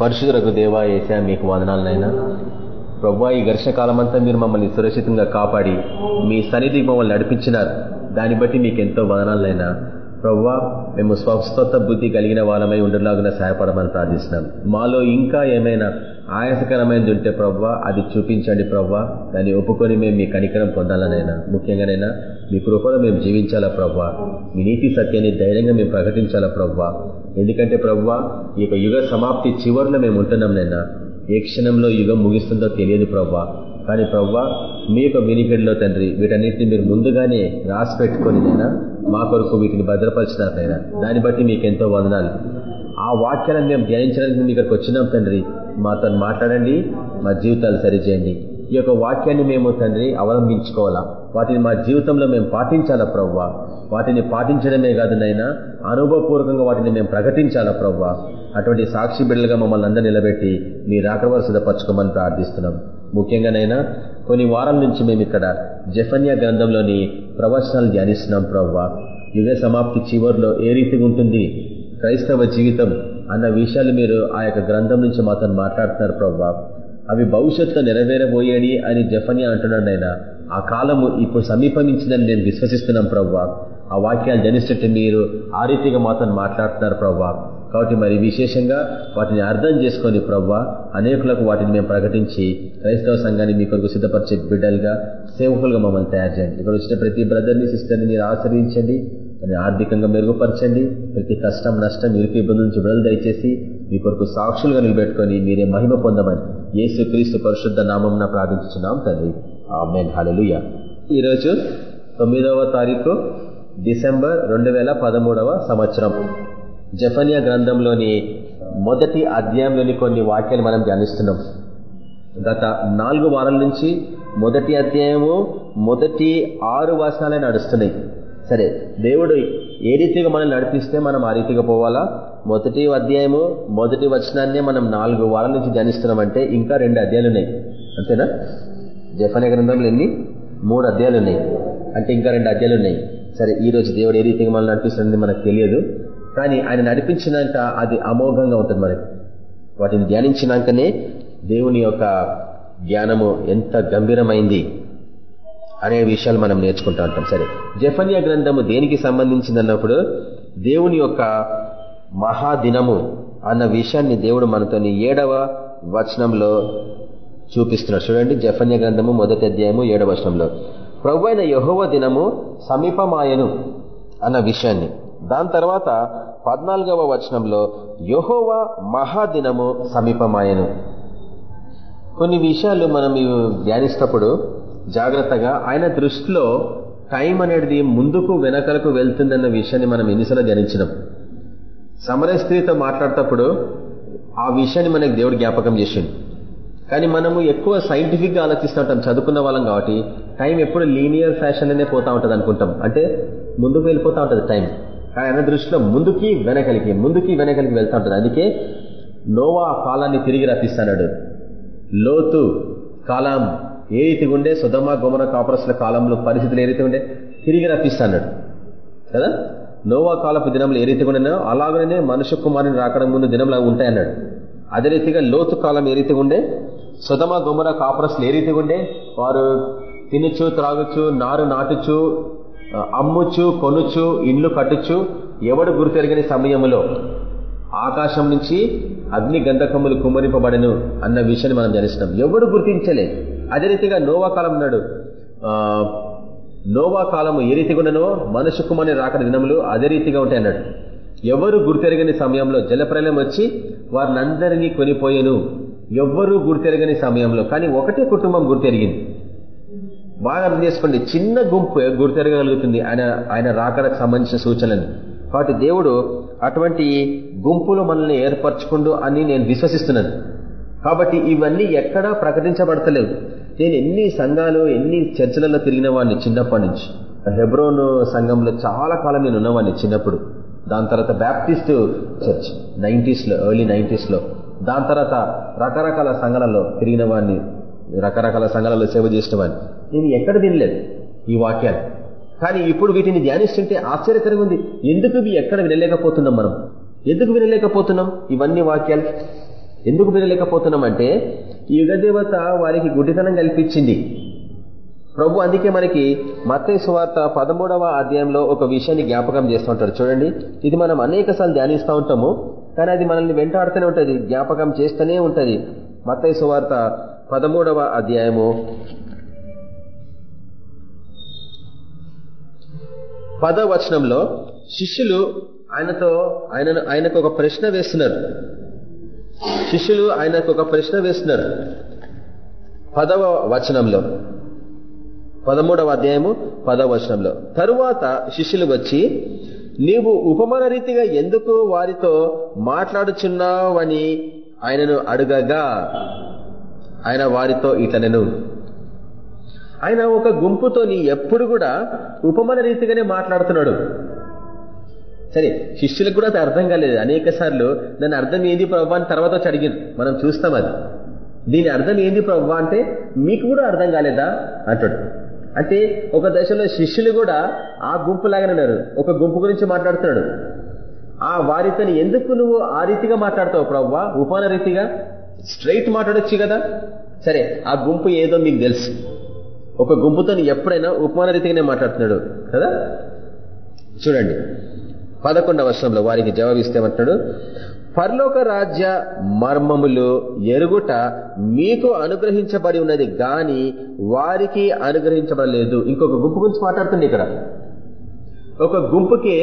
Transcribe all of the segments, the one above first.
పరిశుద్ధులకు దేవా ఏసా మీకు వదనాలనైనా. ప్రభా ఈ ఘర్షణ కాలమంతా మీరు మమ్మల్ని సురక్షితంగా కాపాడి మీ సన్నిధి మమ్మల్ని నడిపించినారు. దాన్ని బట్టి మీకు ఎంతో వదనాలనైనా. ప్రవ్వా మేము స్వస్థత బుద్ధి కలిగిన వాళ్ళమై ఉండలాగున సహాయపడమని ప్రార్థిస్తున్నాం. మాలో ఇంకా ఏమైనా ఆయాసకరమైనది ఉంటే ప్రవ్వా అది చూపించండి ప్రవ్వా దాన్ని ఒప్పుకొని మేము మీ కనికరం పొందాలనైనా. ముఖ్యంగానైనా మీ కృపలో మేము జీవించాలా ప్రవ్వా మీ నీతి సత్యాన్ని ధైర్యంగా మేము ప్రకటించాలా ప్రవ్వా ఎందుకంటే ప్రవ్వా ఈ యొక్క యుగ సమాప్తి చివరిలో మేము ఉంటున్నాం నైనా ఏ క్షణంలో యుగం ముగిస్తుందో తెలియదు ప్రవ్వా. కానీ ప్రవ్వా మీ యొక్క వినికిడిలో తండ్రి వీటన్నిటిని మీరు ముందుగానే రాసి పెట్టుకొని నైనా మా కొరకు వీటిని భద్రపరిచినారనైనా దాన్ని బట్టి మీకు ఎంతో వందనాలు. ఆ వాక్యాలను మేము ధ్యానించడానికి మీ ఇక్కడికి వచ్చినాం తండ్రి. మాతో మాట్లాడండి మా జీవితాలు సరిచేయండి. ఈ యొక్క వాక్యాన్ని మేము తండ్రి అవలంబించుకోవాలా? వాటిని మా జీవితంలో మేము పాటించాలా ప్రవ్వా? వాటిని పాటించడమే కాదు నైనా అనుభవపూర్వకంగా వాటిని మేము ప్రకటించాలా ప్రవ్వా? అటువంటి సాక్షి బిడ్డలుగా మమ్మల్ని అందరూ నిలబెట్టి మీ రాకవర సిద్ధపరచుకోమని ప్రార్థిస్తున్నాం. ముఖ్యంగానైనా కొన్ని వారాల నుంచి మేము ఇక్కడ జఫన్యా గ్రంథంలోని ప్రవచనాలు ధ్యానిస్తున్నాం ప్రవ్వా. యుగ సమాప్తి చివరిలో ఏ రీతిగా ఉంటుంది? క్రైస్తవ జీవితం అన్న విషయాలు మీరు ఆ యొక్క గ్రంథం నుంచి మాతో మాట్లాడుతున్నారు ప్రవ్వా. అవి భవిష్యత్తులో నెరవేరబోయేది అని జఫన్యా అంటున్నాడు ఆయన ఆ కాలము ఇప్పుడు సమీపమించిందని నేను విశ్వసిస్తున్నాం ప్రవ్వా. ఆ వాక్యాలు జనిస్తుంటే మీరు ఆ రీతిగా మాతో మాట్లాడుతున్నారు ప్రవ్వా. కాబట్టి మరి విశేషంగా వాటిని అర్థం చేసుకొని ప్రవ్వా అనేకులకు వాటిని మేము ప్రకటించి క్రైస్తవ సంఘాన్ని మీ కొరకు సిద్ధపరిచే బిడ్డలుగా సేవకులుగా మమ్మల్ని తయారు చేయండి. ఇక్కడ వచ్చిన ప్రతి బ్రదర్ని సిస్టర్ని మీరు ఆశ్రయించండి దాన్ని ఆర్థికంగా మెరుగుపరచండి ప్రతి కష్టం నష్టం ఇరుకు ఇబ్బంది నుంచి విడుదల దయచేసి మీ కొరకు సాక్షులుగా నిలబెట్టుకొని మీరే మహిమ పొందమని యేసు క్రీస్తు పరిశుద్ధ నామం ప్రార్థించున్నాం తండ్రి. ఆమెన్. హలలుయ ఈరోజు తొమ్మిదవ తారీఖు డిసెంబర్ రెండు సంవత్సరం. జఫనియా గ్రంథంలోని మొదటి అధ్యాయంలోని కొన్ని వాక్యాలు మనం ధ్యానిస్తున్నాం. గత నాలుగు వారాల నుంచి మొదటి అధ్యాయము మొదటి ఆరు వర్షాలే నడుస్తున్నాయి. సరే దేవుడు ఏ రీతిగా మనం నడిపిస్తే మనం ఆ రీతిగా పోవాలా? మొదటి అధ్యాయము మొదటి వచనాన్ని మనం నాలుగు వారాల నుంచి ధ్యానిస్తున్నామంటే ఇంకా రెండు అధ్యాయాలు ఉన్నాయి. అంతేనా? జఫనియా గ్రంథంలో ఎన్ని? మూడు అధ్యాయాలు ఉన్నాయి. అంటే ఇంకా రెండు అధ్యాయాలు ఉన్నాయి. సరే ఈ రోజు దేవుడు ఏ రీతిగా మనం నడిపిస్తుంది మనకు తెలియదు. కానీ ఆయన నడిపించినాక అది అమోఘంగా ఉంటుంది మనకి. వాటిని ధ్యానించినాకనే దేవుని యొక్క జ్ఞానము ఎంత గంభీరమైంది అనే విషయాలు మనం నేర్చుకుంటా ఉంటాం. సరే జఫన్యా గ్రంథము దేనికి సంబంధించింది అన్నప్పుడు దేవుని యొక్క మహాదినము అన్న విషయాన్ని దేవుడు మనతోని ఏడవ వచనంలో చూపిస్తున్నాడు. చూడండి జఫన్య గ్రంథము మొదటి అధ్యాయము ఏడవ వచనంలో. ప్రభు అయిన యహోవ దినము సమీపమాయను అన్న విషయాన్ని. దాని తర్వాత పద్నాలుగవ వచనంలో యహోవ మహాదినము సమీపమాయను. కొన్ని విషయాలు మనం ధ్యానిస్తప్పుడు జాగ్రత్తగా ఆయన దృష్టిలో టైం అనేది ముందుకు వెనకలకు వెళ్తుందన్న విషయాన్ని మనం ఎన్నిసార్లు ధ్యానించినాం. సమరస్త్రీతో మాట్లాడేటప్పుడు ఆ విషయాన్ని మనకు దేవుడు జ్ఞాపకం చేసిండు. కానీ మనము ఎక్కువ సైంటిఫిక్గా ఆలోచిస్తూ ఉంటాం చదువుకున్న వాళ్ళం కాబట్టి. టైం ఎప్పుడు లీనియర్ ఫ్యాషన్లోనే పోతా ఉంటుంది అనుకుంటాం. అంటే ముందుకు వెళ్ళిపోతా ఉంటుంది టైం ఆయన దృష్టిలో ముందుకి వెనకలికి ముందుకి వెనకలికి వెళ్తా ఉంటుంది. అందుకే నోవా కాలాన్ని తిరిగి రప్పిస్తాడు. లోతు కాలం ఏ రీతి ఉండే సుధమ గోమర కాపరసుల కాలంలో పరిస్థితులు ఏ రీతి ఉండే తిరిగి రప్పిస్తాడు. కదా? నోవా కాలపు దినంలో ఏ రీతిగా ఉండేనో అలాగనే మనుష్య కుమారుని రాకడం ముందు దినంలో ఉంటాయన్నాడు. అదే రీతిగా లోతు కాలం ఏ రీతిగా ఉండే సుధమ గుమర కాపురస్లు ఏ రీతిగా ఉండే వారు తినచ్చు త్రాగచ్చు నారు నాటుచు అమ్ముచు కొనుచు ఇండ్లు కట్టుచు ఎవడు గురితెరగని సమయంలో ఆకాశం నుంచి అగ్ని గంధకములు కుమ్మరింపబడను అన్న విషయాన్ని మనం తెలిసినాం ఎవడు గుర్తించలే? అదే రీతిగా నోవా కాలం ఉన్నాడు నోవా కాలము ఏ రీతిగా ఉండనో మనుషు కుమారి రాకడ దినములు అదే రీతిగా ఉంటాయి అన్నాడు. ఎవరు గుర్తెరగని సమయంలో జలప్రలయం వచ్చి వారినందరినీ కొనిపోయాను. ఎవ్వరూ గుర్తెరగని సమయంలో కానీ ఒకటే కుటుంబం గుర్తెరిగింది. బాగా అర్థం చేసుకోండి. చిన్న గుంపు గుర్తెరగలుగుతుంది ఆయన ఆయన రాకడకు సంబంధించిన సూచనలు. కాబట్టి దేవుడు అటువంటి గుంపులు మనల్ని ఏర్పరచుకుండు అని నేను విశ్వసిస్తున్నాను. కాబట్టి ఇవన్నీ ఎక్కడా ప్రకటించబడతలేవు. నేను ఎన్ని సంఘాలు ఎన్ని చర్చలలో తిరిగిన వాడిని చిన్నప్పటి నుంచి. హెబ్రోన్ సంఘంలో చాలా కాలం నేను ఉన్నవాడిని చిన్నప్పుడు. దాని తర్వాత బ్యాప్టిస్ట్ చర్చ్ నైంటీస్లో ఎర్లీ నైంటీస్లో. దాని తర్వాత రకరకాల సంఘాలలో తిరిగిన వాడిని రకరకాల సంఘాలలో సేవ చేసిన వాడిని నేను ఎక్కడ వినలేదు ఈ వాక్యాలు కానీ ఇప్పుడు వీటిని ధ్యానిస్తుంటే ఆశ్చర్యకరంగా ఉంది. ఎందుకు ఇవి ఎక్కడ వినలేకపోతున్నాం మనం? ఎందుకు వినలేకపోతున్నాం ఇవన్నీ వాక్యాలు? ఎందుకు వినలేకపోతున్నాం అంటే యుగదేవత వారికి గుడ్డితనం కల్పించింది. ప్రభు అందుకే మనకి మత్తయ్య సువార్త పదమూడవ అధ్యాయంలో ఒక విషయాన్ని జ్ఞాపకం చేస్తూ ఉంటారు. చూడండి ఇది మనం అనేక సార్లు ధ్యానిస్తూ ఉంటాము. కానీ అది మనల్ని వెంటాడుతూనే ఉంటుంది జ్ఞాపకం చేస్తూనే ఉంటుంది. మత్తయ్య సువార్త పదమూడవ అధ్యాయము. పదవచనంలో శిష్యులు ఆయనతో ఆయన ఆయనకు ఒక ప్రశ్న వేస్తున్నారు. శిష్యులు ఆయనకు ఒక ప్రశ్న వేస్తున్నారు. పదవ వచనంలో పదమూడవ అధ్యాయము పదవ వచనంలో తరువాత శిష్యులు వచ్చి నీవు ఉపమాన రీతిగా ఎందుకు వారితో మాట్లాడుచున్నావని ఆయనను అడగగా ఆయన వారితో ఇతనను. ఆయన ఒక గుంపుతోని ఎప్పుడు కూడా ఉపమాన రీతిగానే మాట్లాడుతున్నాడు. సరే శిష్యులకు కూడా అది అర్థం కాలేదు. అనేక సార్లు దాని అర్థం ఏంది ప్రభా అని తర్వాత వచ్చి మనం చూస్తాం అది. దీని అర్థం ఏంది ప్రభా అంటే మీకు కూడా అర్థం కాలేదా? అంటాడు. అంటే ఒక దశలో శిష్యులు కూడా ఆ గుంపు లాగానే ఒక గుంపు గురించి మాట్లాడుతున్నాడు. ఆ వారితో ఎందుకు నువ్వు ఆ రీతిగా మాట్లాడతావు ప్రవ్వా? ఉపమాన రీతిగా? స్ట్రైట్ మాట్లాడొచ్చు కదా? సరే ఆ గుంపు ఏదో మీకు తెలుసు. ఒక గుంపుతో ఎప్పుడైనా ఉపమాన రీతిగానే మాట్లాడుతున్నాడు కదా? చూడండి. పదకొండవ వర్షంలో వారికి జవాబిస్తేమంటున్నాడు పర్లోక రాజ్య మర్మములు ఎరుగుట మీకు అనుగ్రహించబడి ఉన్నది గాని వారికి అనుగ్రహించబడలేదు. ఇంకొక గుంపు గురించి మాట్లాడుతుంది ఇక్కడ. ఒక గుంపుకే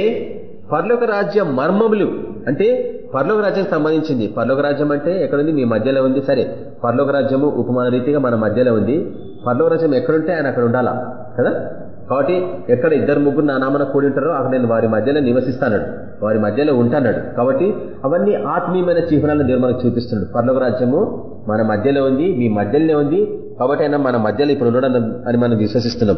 పర్లోక రాజ్య మర్మములు అంటే పర్లోక రాజ్యం సంబంధించింది. పర్లోక రాజ్యం అంటే ఎక్కడుంది? మీ మధ్యలో ఉంది సరే. పర్లోక రాజ్యము ఉపమాన రీతిగా మన మధ్యలో ఉంది. పర్లోక రాజ్యం ఎక్కడుంటే ఆయన అక్కడ ఉండాలా? కదా? కాబట్టి ఎక్కడ ఇద్దరు ముగ్గురు నా నామన కూడి ఉంటారో అక్కడ నేను వారి మధ్యలో నివసిస్తాను వారి మధ్యలో ఉంటాడు కాబట్టి అవన్నీ ఆత్మీయమైన చిహ్నాలను దేవుడు మనకు చూపిస్తున్నాడు. పర్లోక రాజ్యము మన మధ్యలో ఉంది మీ మధ్యలోనే ఉంది. కాబట్టి అయినా మన మధ్యలో ఇప్పుడు ఉండడం అని మనం విశ్వసిస్తున్నాం.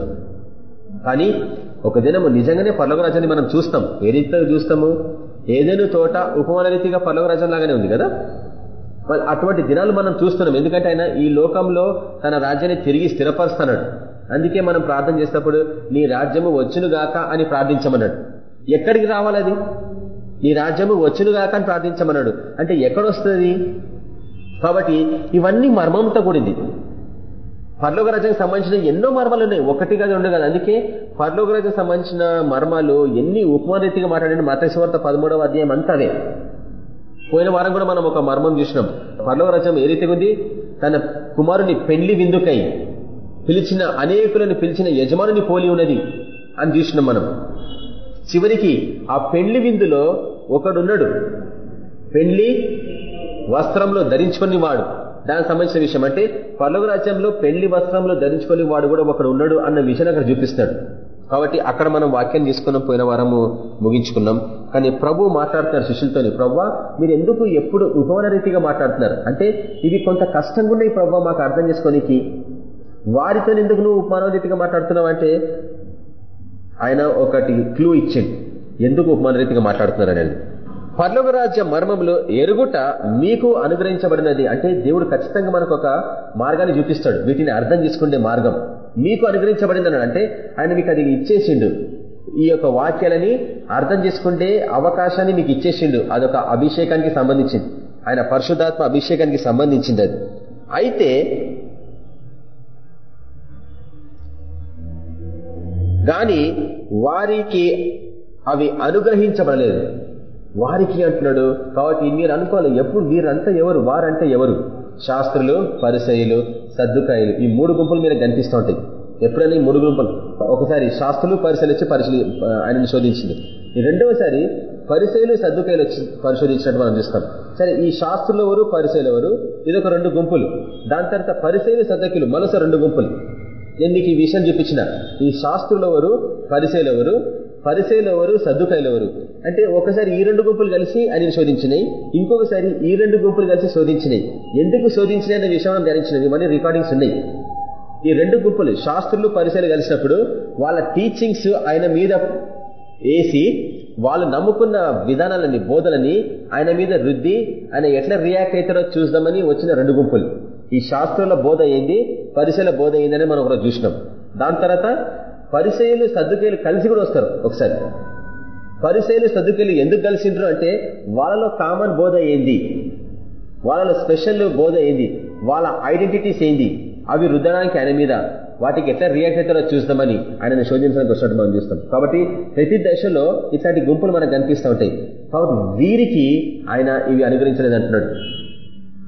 కానీ ఒక దినము నిజంగానే పర్లోక రాజ్యాన్ని మనం చూస్తాం. ఏ రీతిగా చూస్తాము? ఏదైనా తోట ఉపమాన రీతిగా పర్లోక రాజ్యం లాగానే ఉంది కదా? అటువంటి దినాలు మనం చూస్తున్నాం. ఎందుకంటే ఆయన ఈ లోకంలో తన రాజ్యాన్ని తిరిగి స్థిరపరుస్తున్నాడు. అందుకే మనం ప్రార్థన చేసినప్పుడు నీ రాజ్యము వచ్చునుగాక అని ప్రార్థించమన్నాడు. ఎక్కడికి రావాలి అది? నీ రాజ్యము వచ్చునుగాక అని ప్రార్థించమన్నాడు. అంటే ఎక్కడొస్తుంది? కాబట్టి ఇవన్నీ మర్మంతో కూడింది. పర్లోక రాజ్యానికి సంబంధించిన ఎన్నో మర్మాలు ఉన్నాయి ఒకటి కాదు రెండు అందుకే పర్లోక రాజ్యానికి సంబంధించిన మర్మాలు ఎన్ని ఉపమానరీతిగా మాట్లాడిన మతేశ్వర్త పదమూడవ అధ్యాయం అంతా అదే. పోయిన వారం కూడా మనం ఒక మర్మం చూసినాం. పర్లోక రాజ్యం ఏ రీతిగా ఉంది? తన కుమారుని పెళ్ళి విందుకై పిలిచిన అనేకులను పిలిచిన యజమానుని పోలి ఉన్నది అని చూసినాం మనం. చివరికి ఆ పెళ్ళి విందులో ఒకడున్నాడు. పెళ్ళి వస్త్రంలో ధరించుకుని వాడు. దానికి సంబంధించిన విషయం అంటే పర్లోక రాజ్యంలో పెళ్ళి వస్త్రంలో ధరించుకొని వాడు కూడా ఒకడు ఉన్నాడు అన్న విషయాన్ని అక్కడ చూపిస్తాడు కాబట్టి అక్కడ మనం వాక్యం తీసుకున్నాం పోయిన వారము ముగించుకున్నాం. కానీ ప్రభు మాట్లాడుతున్నారు శిష్యులతోని. ప్రభు మీరు ఎందుకు ఎప్పుడు ఉపవన రీతిగా మాట్లాడుతున్నారు? అంటే ఇవి కొంత కష్టంగా ఉన్నాయి ప్రభు మాకు అర్థం చేసుకోనికి. వారితో ఎందుకు నువ్వు ఉపమాన రీతిగా మాట్లాడుతున్నావు అంటే ఆయన ఒకటి క్లూ ఇచ్చింది. ఎందుకు ఉపమాన రీతిగా మాట్లాడుతున్నారు అనేది పర్లోక రాజ్య మర్మంలో ఎరుగుట మీకు అనుగ్రహించబడినది. అంటే దేవుడు ఖచ్చితంగా మనకు ఒక మార్గాన్ని చూపిస్తాడు. వీటిని అర్థం చేసుకునే మార్గం. మీకు అనుగ్రహించబడింది అంటే ఆయన మీకు అది ఇచ్చేసిండు. ఈ యొక్క వాక్యాలని అర్థం చేసుకుంటే అవకాశాన్ని మీకు ఇచ్చేసిండు. అదొక అభిషేకానికి సంబంధించింది. ఆయన పరిశుధాత్మ అభిషేకానికి సంబంధించింది అది. అయితే గాని వారికి అవి అనుగ్రహించబడలేదు. వారికి అంటున్నాడు కాబట్టి మీరు అనుకోవాలి ఎప్పుడు మీరంతా ఎవరు? వారంటే ఎవరు? శాస్త్రులు పరిసయులు సర్దుకాయలు ఈ మూడు గుంపులు మీరు కనిపిస్తూ ఉంటాయి. ఎప్పుడైనా? ఈ మూడు గుంపులు. ఒకసారి శాస్త్రులు పరిశీలి వచ్చి పరిశీలి ఆయనను శోధించింది. ఈ రెండవసారి పరిశైలు సర్దుకాయలు వచ్చి పరిశోధించినట్టు మనం చూస్తాం. సరే ఈ శాస్త్రులు ఎవరు? పరిశైలు ఎవరు? ఇది ఒక రెండు గుంపులు. దాని తర్వాత పరిశైలు సర్దకులు మనసు రెండు గుంపులు. నేను నీకు ఈ విషయం చూపించిన. ఈ శాస్త్రులు ఎవరు పరిశైలు ఎవరు పరిశైలు ఎవరు సర్దుకాయలు ఎవరు అంటే ఒకసారి ఈ రెండు గుంపులు కలిసి ఆయన శోధించినాయి ఇంకొకసారి ఈ రెండు గుంపులు కలిసి శోధించినాయి ఎందుకు శోధించినాయి అనే విషయం ధరించినవి ఇవన్నీ రికార్డింగ్స్ ఉన్నాయి. ఈ రెండు గుంపులు శాస్త్రులు పరిశీలి కలిసినప్పుడు వాళ్ళ టీచింగ్స్ ఆయన మీద వేసి వాళ్ళు నమ్ముకున్న విధానాలని బోధనని ఆయన మీద రుద్ది ఆయన ఎట్లా రియాక్ట్ అవుతారో చూద్దామని వచ్చిన రెండు గుంపులు. ఈ శాస్త్రుల బోధ ఏంది పరిశీల బోధ ఏందని మనం ఒకరోజు చూసినాం. దాని తర్వాత పరిశైలు సర్దుకేలు కలిసి కూడా వస్తారు ఒకసారి. పరిశైలు సర్దుకేలు ఎందుకు కలిసిండ్రు అంటే వాళ్ళలో కామన్ బోధ ఏంది? వాళ్ళలో స్పెషల్ బోధ ఏంది? వాళ్ళ ఐడెంటిటీస్ ఏంది? అవి రుద్దడానికి ఆయన మీద వాటికి ఎట్లా రియాక్ట్ అవుతారో చూస్తామని ఆయనను శోధించడానికి వచ్చినట్టు మనం చూస్తాం. కాబట్టి ప్రతి దశలో ఇట్లాంటి గుంపులు మనకు కనిపిస్తూ ఉంటాయి. కాబట్టి వీరికి ఆయన ఇవి అనుగ్రహించలేదు అంటున్నాడు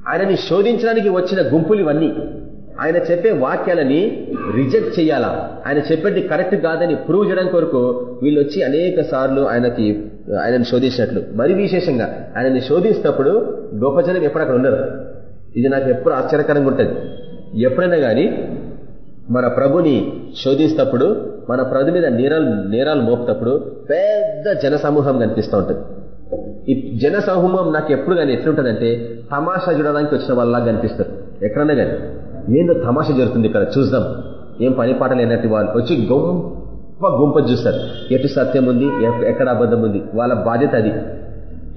ఆయనని శోధించడానికి వచ్చిన గుంపులు ఇవన్నీ ఆయన చెప్పే వాక్యాలని రిజెక్ట్ చేయాలా? ఆయన చెప్పేది కరెక్ట్ కాదని ప్రూవ్ చేయడానికి కొరకు వీళ్ళు వచ్చి అనేక సార్లు ఆయనకి ఆయనను శోధించినట్లు. మరి విశేషంగా ఆయనని శోధిస్తున్నప్పుడు గొప్ప జనం ఎప్పుడు అక్కడ ఉండరు. ఇది నాకు ఎప్పుడు ఆశ్చర్యకరంగా ఉంటుంది. ఎప్పుడైనా కానీ మన ప్రభుని శోధిస్తప్పుడు మన ప్రభు మీద నేరాలు నేరాలు మోపుతప్పుడు పెద్ద జన సమూహం కనిపిస్తూ ఉంటుంది. ఈ జన సమూహం నాకు ఎప్పుడు కానీ ఎట్లుంటుందంటే తమాషా చూడడానికి వచ్చిన వాళ్ళ కనిపిస్తారు. ఎక్కడన్నా కానీ. ఏందో తమాషా జరుగుతుంది ఇక్కడ చూద్దాం. ఏం పని పాట లేనట్టు వాళ్ళు వచ్చి గొప్ప గుంప చూస్తారు. ఎటు సత్యం ఉంది ఎక్కడ అబద్ధం ఉంది వాళ్ళ బాధ్యత అది.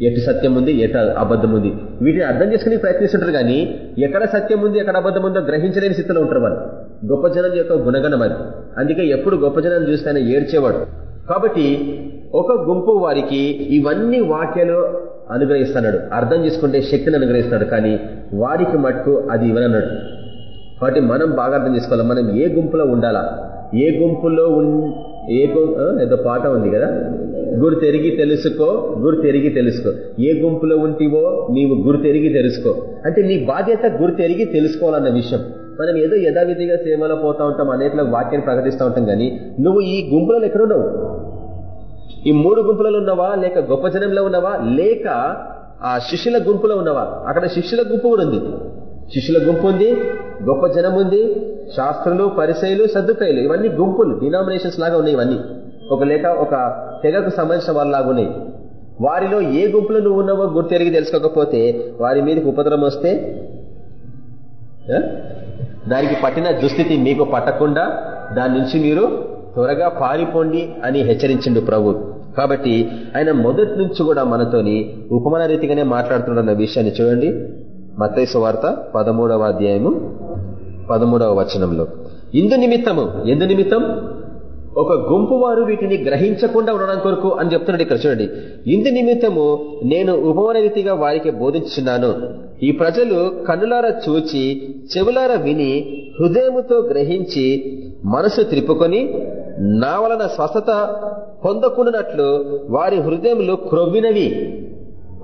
ఎటు సత్యం ఉంది ఎట అబద్ధం ఉంది. వీటిని అర్థం చేసుకుని ప్రయత్నిస్తుంటారు కానీ ఎక్కడ సత్యం ఉంది ఎక్కడ అబద్ధం ఉందో గ్రహించలేని స్థితిలో ఉంటారు వాళ్ళు. గొప్ప జనం యొక్క గుణగణం అది. అందుకే ఎప్పుడు గొప్ప జనం చూస్తే ఏడ్చేవాడు. కాబట్టి ఒక గుంపు వారికి ఇవన్నీ వాక్యాలు అనుగ్రహిస్తున్నాడు. అర్థం చేసుకుంటే శక్తిని అనుగ్రహిస్తున్నాడు. కానీ వారికి మట్టుకు అది ఇవ్వనన్నాడు. కాబట్టి మనం బాగా అర్థం చేసుకోవాలి. మనం ఏ గుంపులో ఉండాలా? ఏ గుంపులో ఏ ఏదో పాట ఉంది కదా? గురు తెరిగి తెలుసుకో గురు తెరిగి తెలుసుకో. ఏ గుంపులో ఉంటివో నీవు గురు తెరిగి తెలుసుకో. అంటే నీ బాధ్యత గురు తెరిగి తెలుసుకోవాలన్న విషయం. మనం ఏదో యథావిధిగా సేవలో పోతా ఉంటాం అనేట్లో వాక్యాన్ని ప్రకటిస్తూ ఉంటాం. కానీ నువ్వు ఈ గుంపులలో ఎక్కడున్నావు ఈ మూడు గుంపులలో ఉన్నవా? లేక గొప్ప జనంలో ఉన్నవా? లేక ఆ శిష్యుల గుంపులో ఉన్నవా? అక్కడ శిష్యుల గుంపు కూడా ఉంది. శిష్యుల గుంపు ఉంది గొప్ప జనం ఉంది శాస్త్రులు పరిశైలు సర్దుకాయలు ఇవన్నీ గుంపులు డినామినేషన్స్ లాగా ఉన్నాయి ఇవన్నీ. ఒక లేక ఒక తెగకు సంబంధించిన వాళ్ళలాగా ఉన్నాయి. వారిలో ఏ గుంపులో నువ్వు ఉన్నావో గుర్తెరిగి తెలుసుకోకపోతే వారి మీదకి ఉపద్రవం వస్తే దానికి పట్టిన దుస్థితి మీకు పట్టకుండా దాని నుంచి మీరు త్వరగా పారిపోండి అని హెచ్చరించిండు ప్రభు. కాబట్టి ఆయన మొదటి నుంచి కూడా మనతోని ఉపమాన రీతిగానే మాట్లాడుతున్న విషయాన్ని చూడండి. మతైసు వార్త పదమూడవ అధ్యాయము పదమూడవ వచనంలో. ఇందు నిమిత్తము ఎందు నిమిత్తం? ఒక గుంపు వారు వీటిని గ్రహించకుండా ఉండడం కొరకు అని చెప్తున్నాడు ఇక్కడ చూడండి. ఇందు నిమిత్తము నేను ఉపమాన రీతిగా వారికి బోధించున్నాను ఈ ప్రజలు కన్నులారా చూచి చెవులార విని హృదయముతో గ్రహించి మనసు త్రిప్పుకొని నా వలన స్వస్థత పొందకుండానట్లు వారి హృదయములు క్రొవ్వినవి.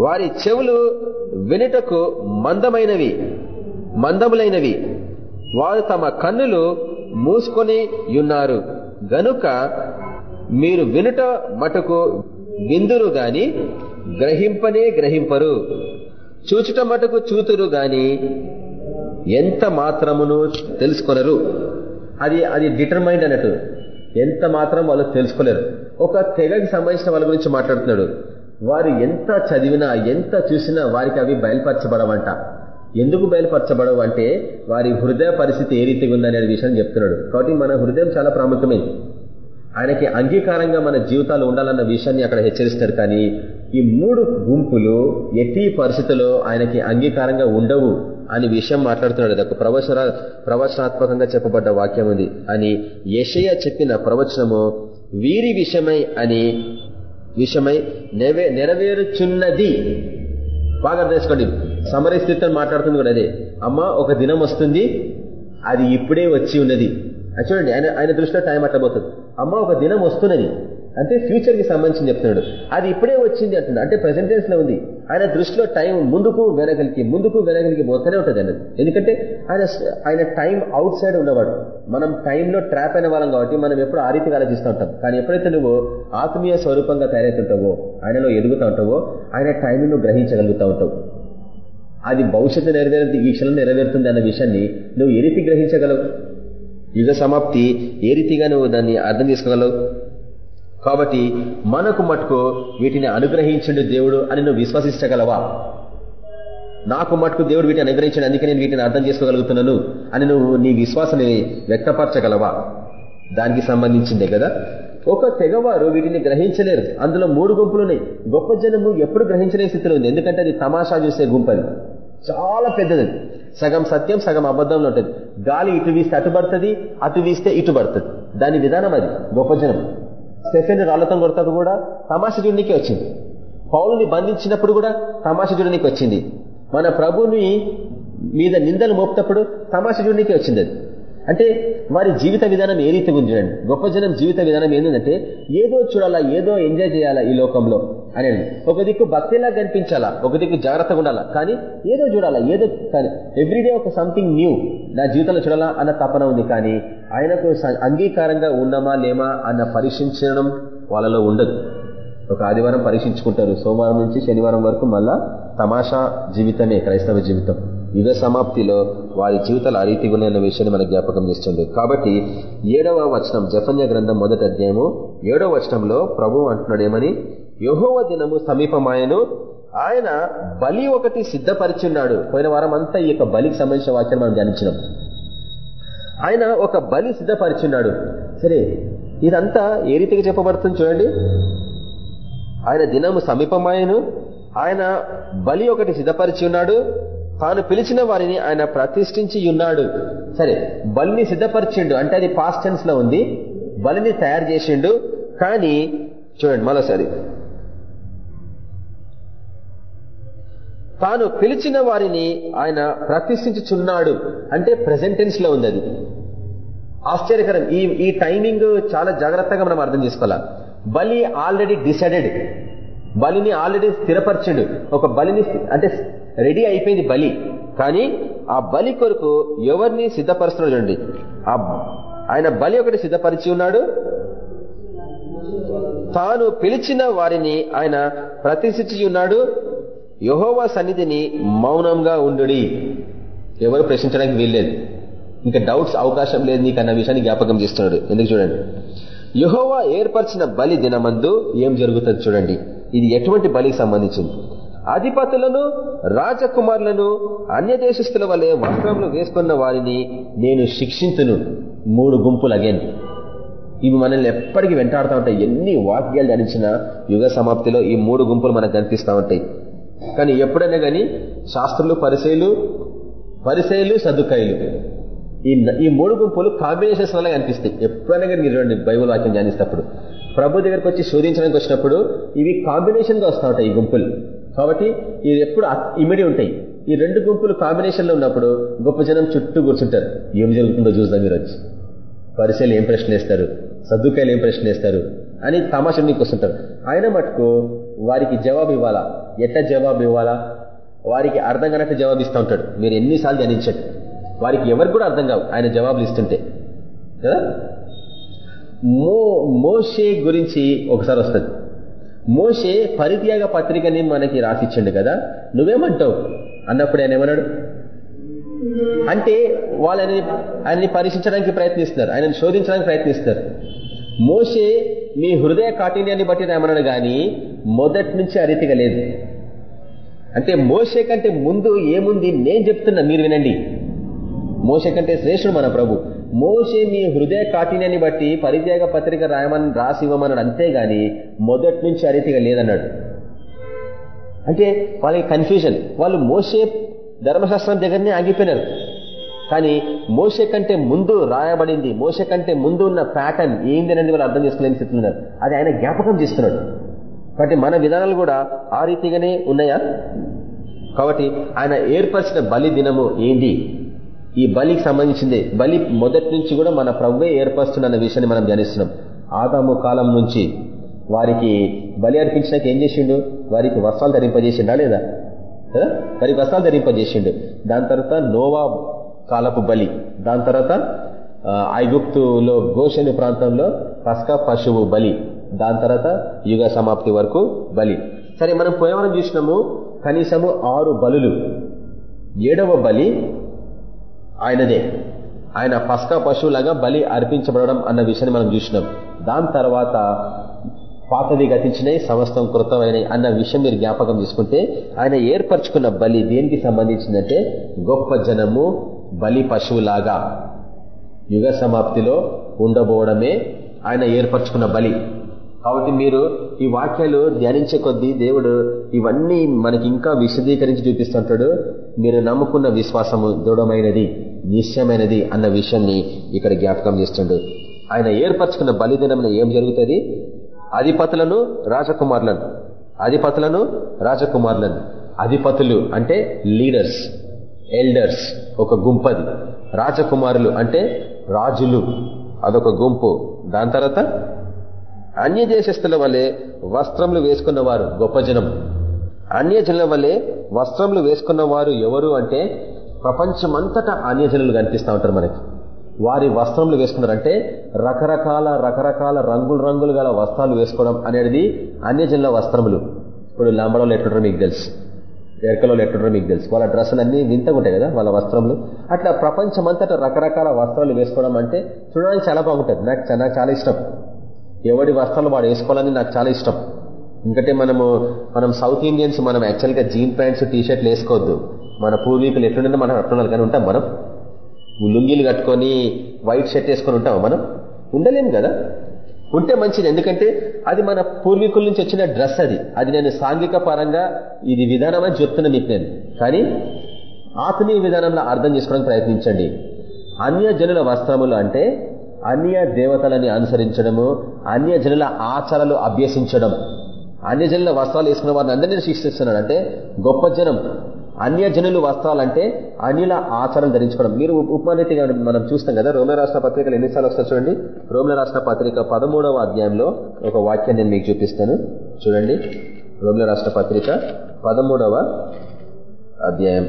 వారి చెవులు వినుటకు మందమైనవి మందములైనవి. వారు తమ కన్నులు మూసుకొని ఉన్నారు. గనుక మీరు వినుట మటుకు విందురు గాని గ్రహింపనే గ్రహింపరు. చూచుట మటుకు చూతురు గాని ఎంత మాత్రమును తెలుసుకొనరు. అది అది డిటర్మైండ్ అన్నట్టు. ఎంత మాత్రం వాళ్ళు తెలుసుకోలేరు. ఒక తెగకి సంబంధించిన వాళ్ళ గురించి మాట్లాడుతున్నాడు. వారు ఎంత చదివినా ఎంత చూసినా వారికి అవి బయలుపరచబడవంట. ఎందుకు బయలుపరచబడవు అంటే వారి హృదయ పరిస్థితి ఏ రీతిగా ఉందనే విషయాన్ని చెప్తున్నాడు. కాబట్టి మన హృదయం చాలా ప్రాముఖ్యమైంది ఆయనకి అంగీకారంగా మన జీవితాలు ఉండాలన్న విషయాన్ని అక్కడ హెచ్చరిస్తాడు కానీ ఈ మూడు గుంపులు ఎట్టి పరిస్థితుల్లో ఆయనకి అంగీకారంగా ఉండవు అని విషయం మాట్లాడుతున్నాడు. ఒక ప్రవచన ప్రవచనాత్మకంగా చెప్పబడ్డ వాక్యం ఉంది. అని యషయ చెప్పిన ప్రవచనము వీరి విషయమై అని విషయమై నెరవేరుచున్నది. బాగా తెలుసుకోండి సమర స్థితితో మాట్లాడుతుంది కూడా అదే. అమ్మ ఒక దినం వస్తుంది. అది ఇప్పుడే వచ్చి ఉన్నది. చూడండి ఆయన ఆయన దృష్టిలో టైం అట్టబోతుంది అమ్మ ఒక దినం వస్తున్నది. అంటే ఫ్యూచర్కి సంబంధించి చెప్తున్నాడు. అది ఇప్పుడే వచ్చింది అంటున్నాడు. అంటే ప్రెసెంటెన్స్లో ఉంది. ఆయన దృష్టిలో టైం ముందుకు వెనగలికి ముందుకు వెనగలికి పోతూనే ఉంటుంది అన్నది. ఎందుకంటే ఆయన ఆయన టైం అవుట్ సైడ్ ఉన్నవాడు. మనం టైంలో ట్రాప్ అయిన వాళ్ళం కాబట్టి మనం ఎప్పుడు ఆ రీతిగా ఆలోచిస్తూ ఉంటాం. కానీ ఎప్పుడైతే నువ్వు ఆత్మీయ స్వరూపంగా తయారవుతుంటావో ఆయనలో ఎదుగుతూ ఉంటావో ఆయన టైం నువ్వు గ్రహించగలుగుతూ ఉంటావు. అది భవిష్యత్తు నెరవేరుతుంది ఈ క్షణం నెరవేరుతుంది అన్న విషయాన్ని నువ్వు ఏ రీతి గ్రహించగలవు? యుగ సమాప్తి ఏ రీతిగా నువ్వు దాన్ని అర్థం చేసుకోగలవు? కాబట్టి మనకు మటుకు వీటిని అనుగ్రహించండు దేవుడు అని నువ్వు విశ్వసించగలవా? నాకు మటుకు దేవుడు వీటిని అనుగ్రహించండి అందుకే నేను వీటిని అర్థం చేసుకోగలుగుతున్నాను అని నువ్వు నీ విశ్వాసాన్ని వ్యక్తపరచగలవా? దానికి సంబంధించిందే కదా. ఒక తెగవారు వీటిని గ్రహించలేరు. అందులో మూడు గుంపులున్నాయి. గొప్ప జనము ఎప్పుడు గ్రహించలేని స్థితిలో ఉంది. ఎందుకంటే అది తమాషా చూసే గుంపది చాలా పెద్దది. సగం సత్యం సగం అబద్ధంలో ఉంటుంది. గాలి ఇటు వీస్తే అటు పడుతుంది అటు వీస్తే ఇటు పడుతుంది. దాని విధానం అది. గొప్ప జనం స్టెఫెన్ రాళ్ళతో కొడతాడు కూడా. తమాష చూడడానికి వచ్చింది. పౌలుని బంధించినప్పుడు కూడా తమాష చూడడానికి వచ్చింది. మన ప్రభుని మీద నిందలు మోపుతప్పుడు తమాష చూడడానికి వచ్చింది అది. అంటే వారి జీవిత విధానం ఏ రీతిగా ఉంది చూడండి. గొప్ప జనం జీవిత విధానం ఏంటంటే ఏదో చూడాలా ఏదో ఎంజాయ్ చేయాలా ఈ లోకంలో. అని ఒక దిక్కు భక్తిలా కనిపించాలా? ఒక దిక్కు జాగ్రత్తగా ఉండాలా? కానీ ఏదో చూడాలా? ఏదో కానీ ఎవ్రీడే ఒక సంథింగ్ న్యూ నా జీవితంలో చూడాలా అన్న తపన ఉంది. కానీ ఆయనకు అంగీకారంగా ఉన్నామా లేమా అన్న పరీక్షించడం వాళ్ళలో ఉండదు. ఒక ఆదివారం పరీక్షించుకుంటారు. సోమవారం నుంచి శనివారం వరకు మళ్ళా తమాషా జీవితమే క్రైస్తవ జీవితం. యుగ సమాప్తిలో వారి జీవితాలు ఆ రీతిగా విషయాన్ని మనకు జ్ఞాపకం చేస్తుంది. కాబట్టి ఏడవ వచనం జఫన్య గ్రంథం మొదటి అధ్యాయము ఏడవ వచనంలో ప్రభు అంటున్నాడు ఏమని? యహోవ దినము సమీపమాయను. ఆయన బలి ఒకటి సిద్ధపరిచున్నాడు. పోయిన వారం అంతా ఈ యొక్క బలికి సంబంధించిన వాక్యం మనం ధ్యానించినాం. ఆయన ఒక బలి సిద్ధపరిచున్నాడు. సరే ఇదంతా ఏ రీతిగా చెప్పబడుతుంది చూడండి. ఆయన దినము సమీపమాయను. ఆయన బలి ఒకటి సిద్ధపరిచి ఉన్నాడు తాను పిలిచిన వారిని ఆయన ప్రతిష్ఠించి ఉన్నాడు సరే బలిని సిద్ధపరిచిండు. అంటే అది పాస్టెన్స్లో ఉంది. బలిని తయారు చేసిండు. కానీ చూడండి మరోసారి. తాను పిలిచిన వారిని ఆయన ప్రతిష్ఠించుచున్నాడు. అంటే ప్రెసెంట్లో ఉంది అది. ఆశ్చర్యకరం. ఈ ఈ టైమింగ్ చాలా జాగ్రత్తగా మనం అర్థం చేసుకోవాలా. బలి ఆల్రెడీ డిసైడెడ్ బలిని ఆల్రెడీ స్థిరపరిచిండు. ఒక బలిని అంటే రెడీ అయిపోయింది బలి. కానీ ఆ బలి కొరకు ఎవరిని సిద్ధపరుస్తున్నాడు చూడండి. ఆయన బలి ఒకటి సిద్ధపరిచి ఉన్నాడు. తాను పిలిచిన వారిని ఆయన ప్రతిష్ఠించి ఉన్నాడు. యహోవా సన్నిధిని మౌనంగా ఉండు ఎవరు ప్రశ్నించడానికి వీల్లేదు. ఇంకా డౌట్స్ అవకాశం లేదు నీకు అన్న విషయాన్ని జ్ఞాపకం చేస్తున్నాడు. ఎందుకు చూడండి? యహోవా ఏర్పరిచిన బలి దినమందు ఏం జరుగుతుంది చూడండి. ఇది ఎటువంటి బలికి సంబంధించింది? అధిపతులను రాజకుమారులను అన్య దేశస్తుల వల్లే వస్త్రములు వేసుకున్న వారిని నేను శిక్షించును. మూడు గుంపులు అగైన్. ఇవి మనల్ని ఎప్పటికీ వెంటాడుతూ ఉంటాయి. ఎన్ని వాక్యాలు ధ్యానించిన యుగ సమాప్తిలో ఈ మూడు గుంపులు మనకు కనిపిస్తూ ఉంటాయి. కానీ ఎప్పుడైనా కానీ శాస్త్రులు పరిశైలు పరిశైలు సదుకాయలు ఈ ఈ మూడు గుంపులు కాంబినేషన్స్ వల్ల కనిపిస్తాయి. ఎప్పుడైనా కానీ మీరు బైబుల్ వాక్యం ధ్యానిస్తప్పుడు. ప్రభు దగ్గరకు వచ్చి శోధించడానికి వచ్చినప్పుడు ఇవి కాంబినేషన్గా వస్తూ ఉంటాయి ఈ గుంపులు. కాబట్టి ఇది ఎప్పుడు ఇమిడి ఉంటాయి. ఈ రెండు గుంపులు కాంబినేషన్లో ఉన్నప్పుడు గొప్ప జనం చుట్టూ కూర్చుంటారు. ఏం జరుగుతుందో చూద్దాం మీరు వచ్చి పరిశీలు ఏం ప్రశ్న వేస్తారు? సర్దుకాయలు ఏం ప్రశ్న వేస్తారు? అని తమాషా మీకు వస్తుంటారు ఆయన మటుకు వారికి జవాబు ఇవ్వాలా? ఎట్లా జవాబు ఇవ్వాలా? వారికి అర్థం కానట్టు జవాబు ఇస్తూ ఉంటాడు. మీరు ఎన్నిసార్లు ధ్యానించండి. వారికి ఎవరికి కూడా అర్థం కావు. ఆయన జవాబులు ఇస్తుంటే. కదా? మో మోషే గురించి ఒకసారి వస్తుంది. మోషే పరిత్యాగ పత్రికని మనకి రాసిచ్చిండు కదా? నువ్వేమంటావు? అన్నప్పుడు ఆయన ఏమన్నాడు? అంటే వాళ్ళని ఆయన్ని పరీక్షించడానికి ప్రయత్నిస్తున్నారు. ఆయనను శోధించడానికి ప్రయత్నిస్తారు మోషే మీ హృదయ కాఠిన్యాన్ని బట్టి ఏమన్నాడు కానీ మొదటి నుంచి అరీతిగా లేదు. అంటే మోసే కంటే ముందు ఏముంది? నేను చెప్తున్నా మీరు వినండి. మోసే కంటే శ్రేష్ఠుడు మన ప్రభు. మోసే మీ హృదయ కాఠిన్యాన్ని బట్టి పరిత్యాగ పత్రిక రాయమని రాసి ఇవ్వమన్నాడు. అంతేగాని మొదటి నుంచి అరీతిగా లేదన్నాడు. అంటే వాళ్ళకి కన్ఫ్యూజన్ వాళ్ళు మోసే ధర్మశాస్త్రం దగ్గరనే ఆగిపోయినారు. కానీ మోస కంటే ముందు రాయబడింది మోస కంటే ముందు ఉన్న ప్యాటర్న్ అనేది వాళ్ళు అర్థం చేసుకోలేని స్థితిలో ఉన్నారు. అది ఆయన జ్ఞాపకం చేస్తున్నాడు. కాబట్టి మన విధానాలు కూడా ఆ రీతిగానే ఉన్నాయా? కాబట్టి ఆయన ఏర్పరిచిన బలి దినము ఏంది ఈ బలికి సంబంధించింది. బలి మొదటి నుంచి కూడా మన ప్రభువే ఏర్పరుస్తున్న విషయాన్ని మనం ధ్యానిస్తున్నాం. ఆదాము కాలం నుంచి వారికి బలి అర్పించినాక ఏం చేసిండు? వారికి వస్త్రాలు ధరింపజేసిండా లేదా? కదా వారికి వస్త్రాలు ధరింపజేసిండు. దాని తర్వాత నోవా కాలపు బలి. దాని తర్వాత ఐగుప్తులో గోషని ప్రాంతంలో పస్క పశువు బలి. దాని తర్వాత యుగ సమాప్తి వరకు బలి. సరే మనం పోయవరం చూసినాము కనీసము ఆరు బలులు. ఏడవ బలి ఆయనదే. ఆయన పస్కా పశువులాగా బలి అర్పించబడడం అన్న విషయాన్ని మనం చూసినాం. దాని తర్వాత పాతది గతించినాయి సమస్తం కృతమైనవి అన్న విషయం మీరు జ్ఞాపకం తీసుకుంటే ఆయన ఏర్పరచుకున్న బలి దేనికి సంబంధించిందంటే గొప్ప జనము బలి పశువులాగా యుగ సమాప్తిలో ఉండబోవడమే ఆయన ఏర్పరచుకున్న బలి. కాబట్టి మీరు ఈ వాక్యాలు ధ్యానించే కొద్దీ దేవుడు ఇవన్నీ మనకి ఇంకా విశదీకరించి చూపిస్తుంటాడు. మీరు నమ్ముకున్న విశ్వాసము దృఢమైనది నిశ్చయమైనది అన్న విషయాన్ని ఇక్కడ జ్ఞాపకం చేస్తుండడు ఆయన ఏర్పరచుకున్న బలిదినం ఏం జరుగుతుంది? అధిపతులను రాజకుమారులను. అధిపతులను రాజకుమారులను. అధిపతులు అంటే లీడర్స్ ఎల్డర్స్ ఒక గుంపది. రాజకుమారులు అంటే రాజులు. అదొక గుంపు. దాని తర్వాత అన్య దేశస్తుల వలె వస్త్రములు వేసుకున్నవారు గొప్ప జనం. అన్యజనుల వలె వస్త్రములు వేసుకున్నవారు ఎవరు అంటే ప్రపంచమంతటా అన్యజనులు కనిపిస్తూ ఉంటారు మనకి. వారి వస్త్రములు వేసుకున్నారంటే రకరకాల రకరకాల రంగులు రంగులు గల వస్త్రాలు వేసుకోవడం అనేది అన్యజనుల వస్త్రములు. ఇప్పుడు లంబడంలో ఎట్లుంటారో మీకు తెలుసు. ఎరకలో ఎట్లుంటారో మీకు తెలుసు. వాళ్ళ డ్రెస్సులు అన్ని వింతగా ఉంటాయి కదా వాళ్ళ వస్త్రములు. అట్లా ప్రపంచమంతటా రకరకాల వస్త్రాలు వేసుకోవడం అంటే చూడడానికి చాలా బాగుంటుంది. నాకు నాకు చాలా ఇష్టం. ఎవడి వస్త్రాలు వాడు వేసుకోవాలని నాకు చాలా ఇష్టం. ఎందుకంటే మనము మనం సౌత్ ఇండియన్స్ మనం యాక్చువల్గా జీన్ ప్యాంట్స్ టీ షర్ట్లు వేసుకోవద్దు. మన పూర్వీకులు ఎట్లుండే మనం అట్టున్నారు కానీ ఉంటాం మనం. లుంగీలు కట్టుకొని వైట్ షర్ట్ వేసుకొని ఉంటాం మనం? ఉండలేము కదా. ఉంటే మంచిది. ఎందుకంటే అది మన పూర్వీకుల నుంచి వచ్చిన డ్రెస్ అది. అది నేను సాంఘిక పరంగా ఇది విధానం అని చెప్తున్నా మీకు నేను. కానీ ఆత్మీయ విధానంలో అర్థం చేసుకోవడానికి ప్రయత్నించండి. అన్య జనుల వస్త్రములు అంటే అన్య దేవతలని అనుసరించడము అన్య జనుల ఆచారాలు అభ్యసించడం. అన్య జనుల వస్త్రాలు వేసుకున్న వారిని అందరినీ శిక్షిస్తున్నాడు అంటే గొప్ప జనం అన్య జనులు వస్త్రాలంటే అన్యుల ఆచారం ధరించుకోవడం మీరు ఉపమానరీతిగా మనం చూస్తాం కదా రోమిల రాష్ట్ర పత్రికలు ఎన్నిసార్లు వస్తారు చూడండి? రోమిల రాష్ట్ర పత్రిక పదమూడవ అధ్యాయంలో ఒక వాక్యం నేను మీకు చూపిస్తాను. చూడండి. రోమిల రాష్ట్ర పత్రిక పదమూడవ అధ్యాయం.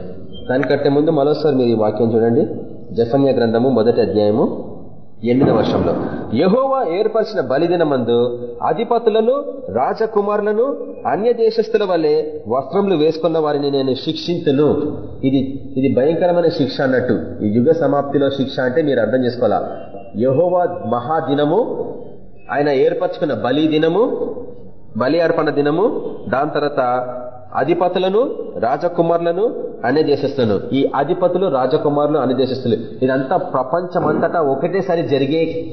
దానికంటే ముందు మరోసారి మీరు ఈ వాక్యం చూడండి. జఫన్య గ్రంథము మొదటి అధ్యాయము ఎనిమిదవ వర్షంలో. యహోవా ఏర్పరిచిన బలిదినమందు అధిపతులను రాజకుమారులను అన్య దేశస్తుల వల్లే వస్త్రములు వేసుకున్న వారిని నేను శిక్షించను ఇది ఇది భయంకరమైన శిక్ష అన్నట్టు. ఈ యుగ సమాప్తిలో శిక్ష అంటే మీరు అర్థం చేసుకోవాలా? యహోవా మహాదినము ఆయన ఏర్పరచుకున్న బలి దినము బలి అర్పణ దినము దాని తర్వాత అధిపతులను రాజకుమారులను దేశస్తులను ఈ అధిపతులు రాజకుమారులు దేశస్తులు ఇదంతా ప్రపంచమంతటా ఒకటేసారి జరిగే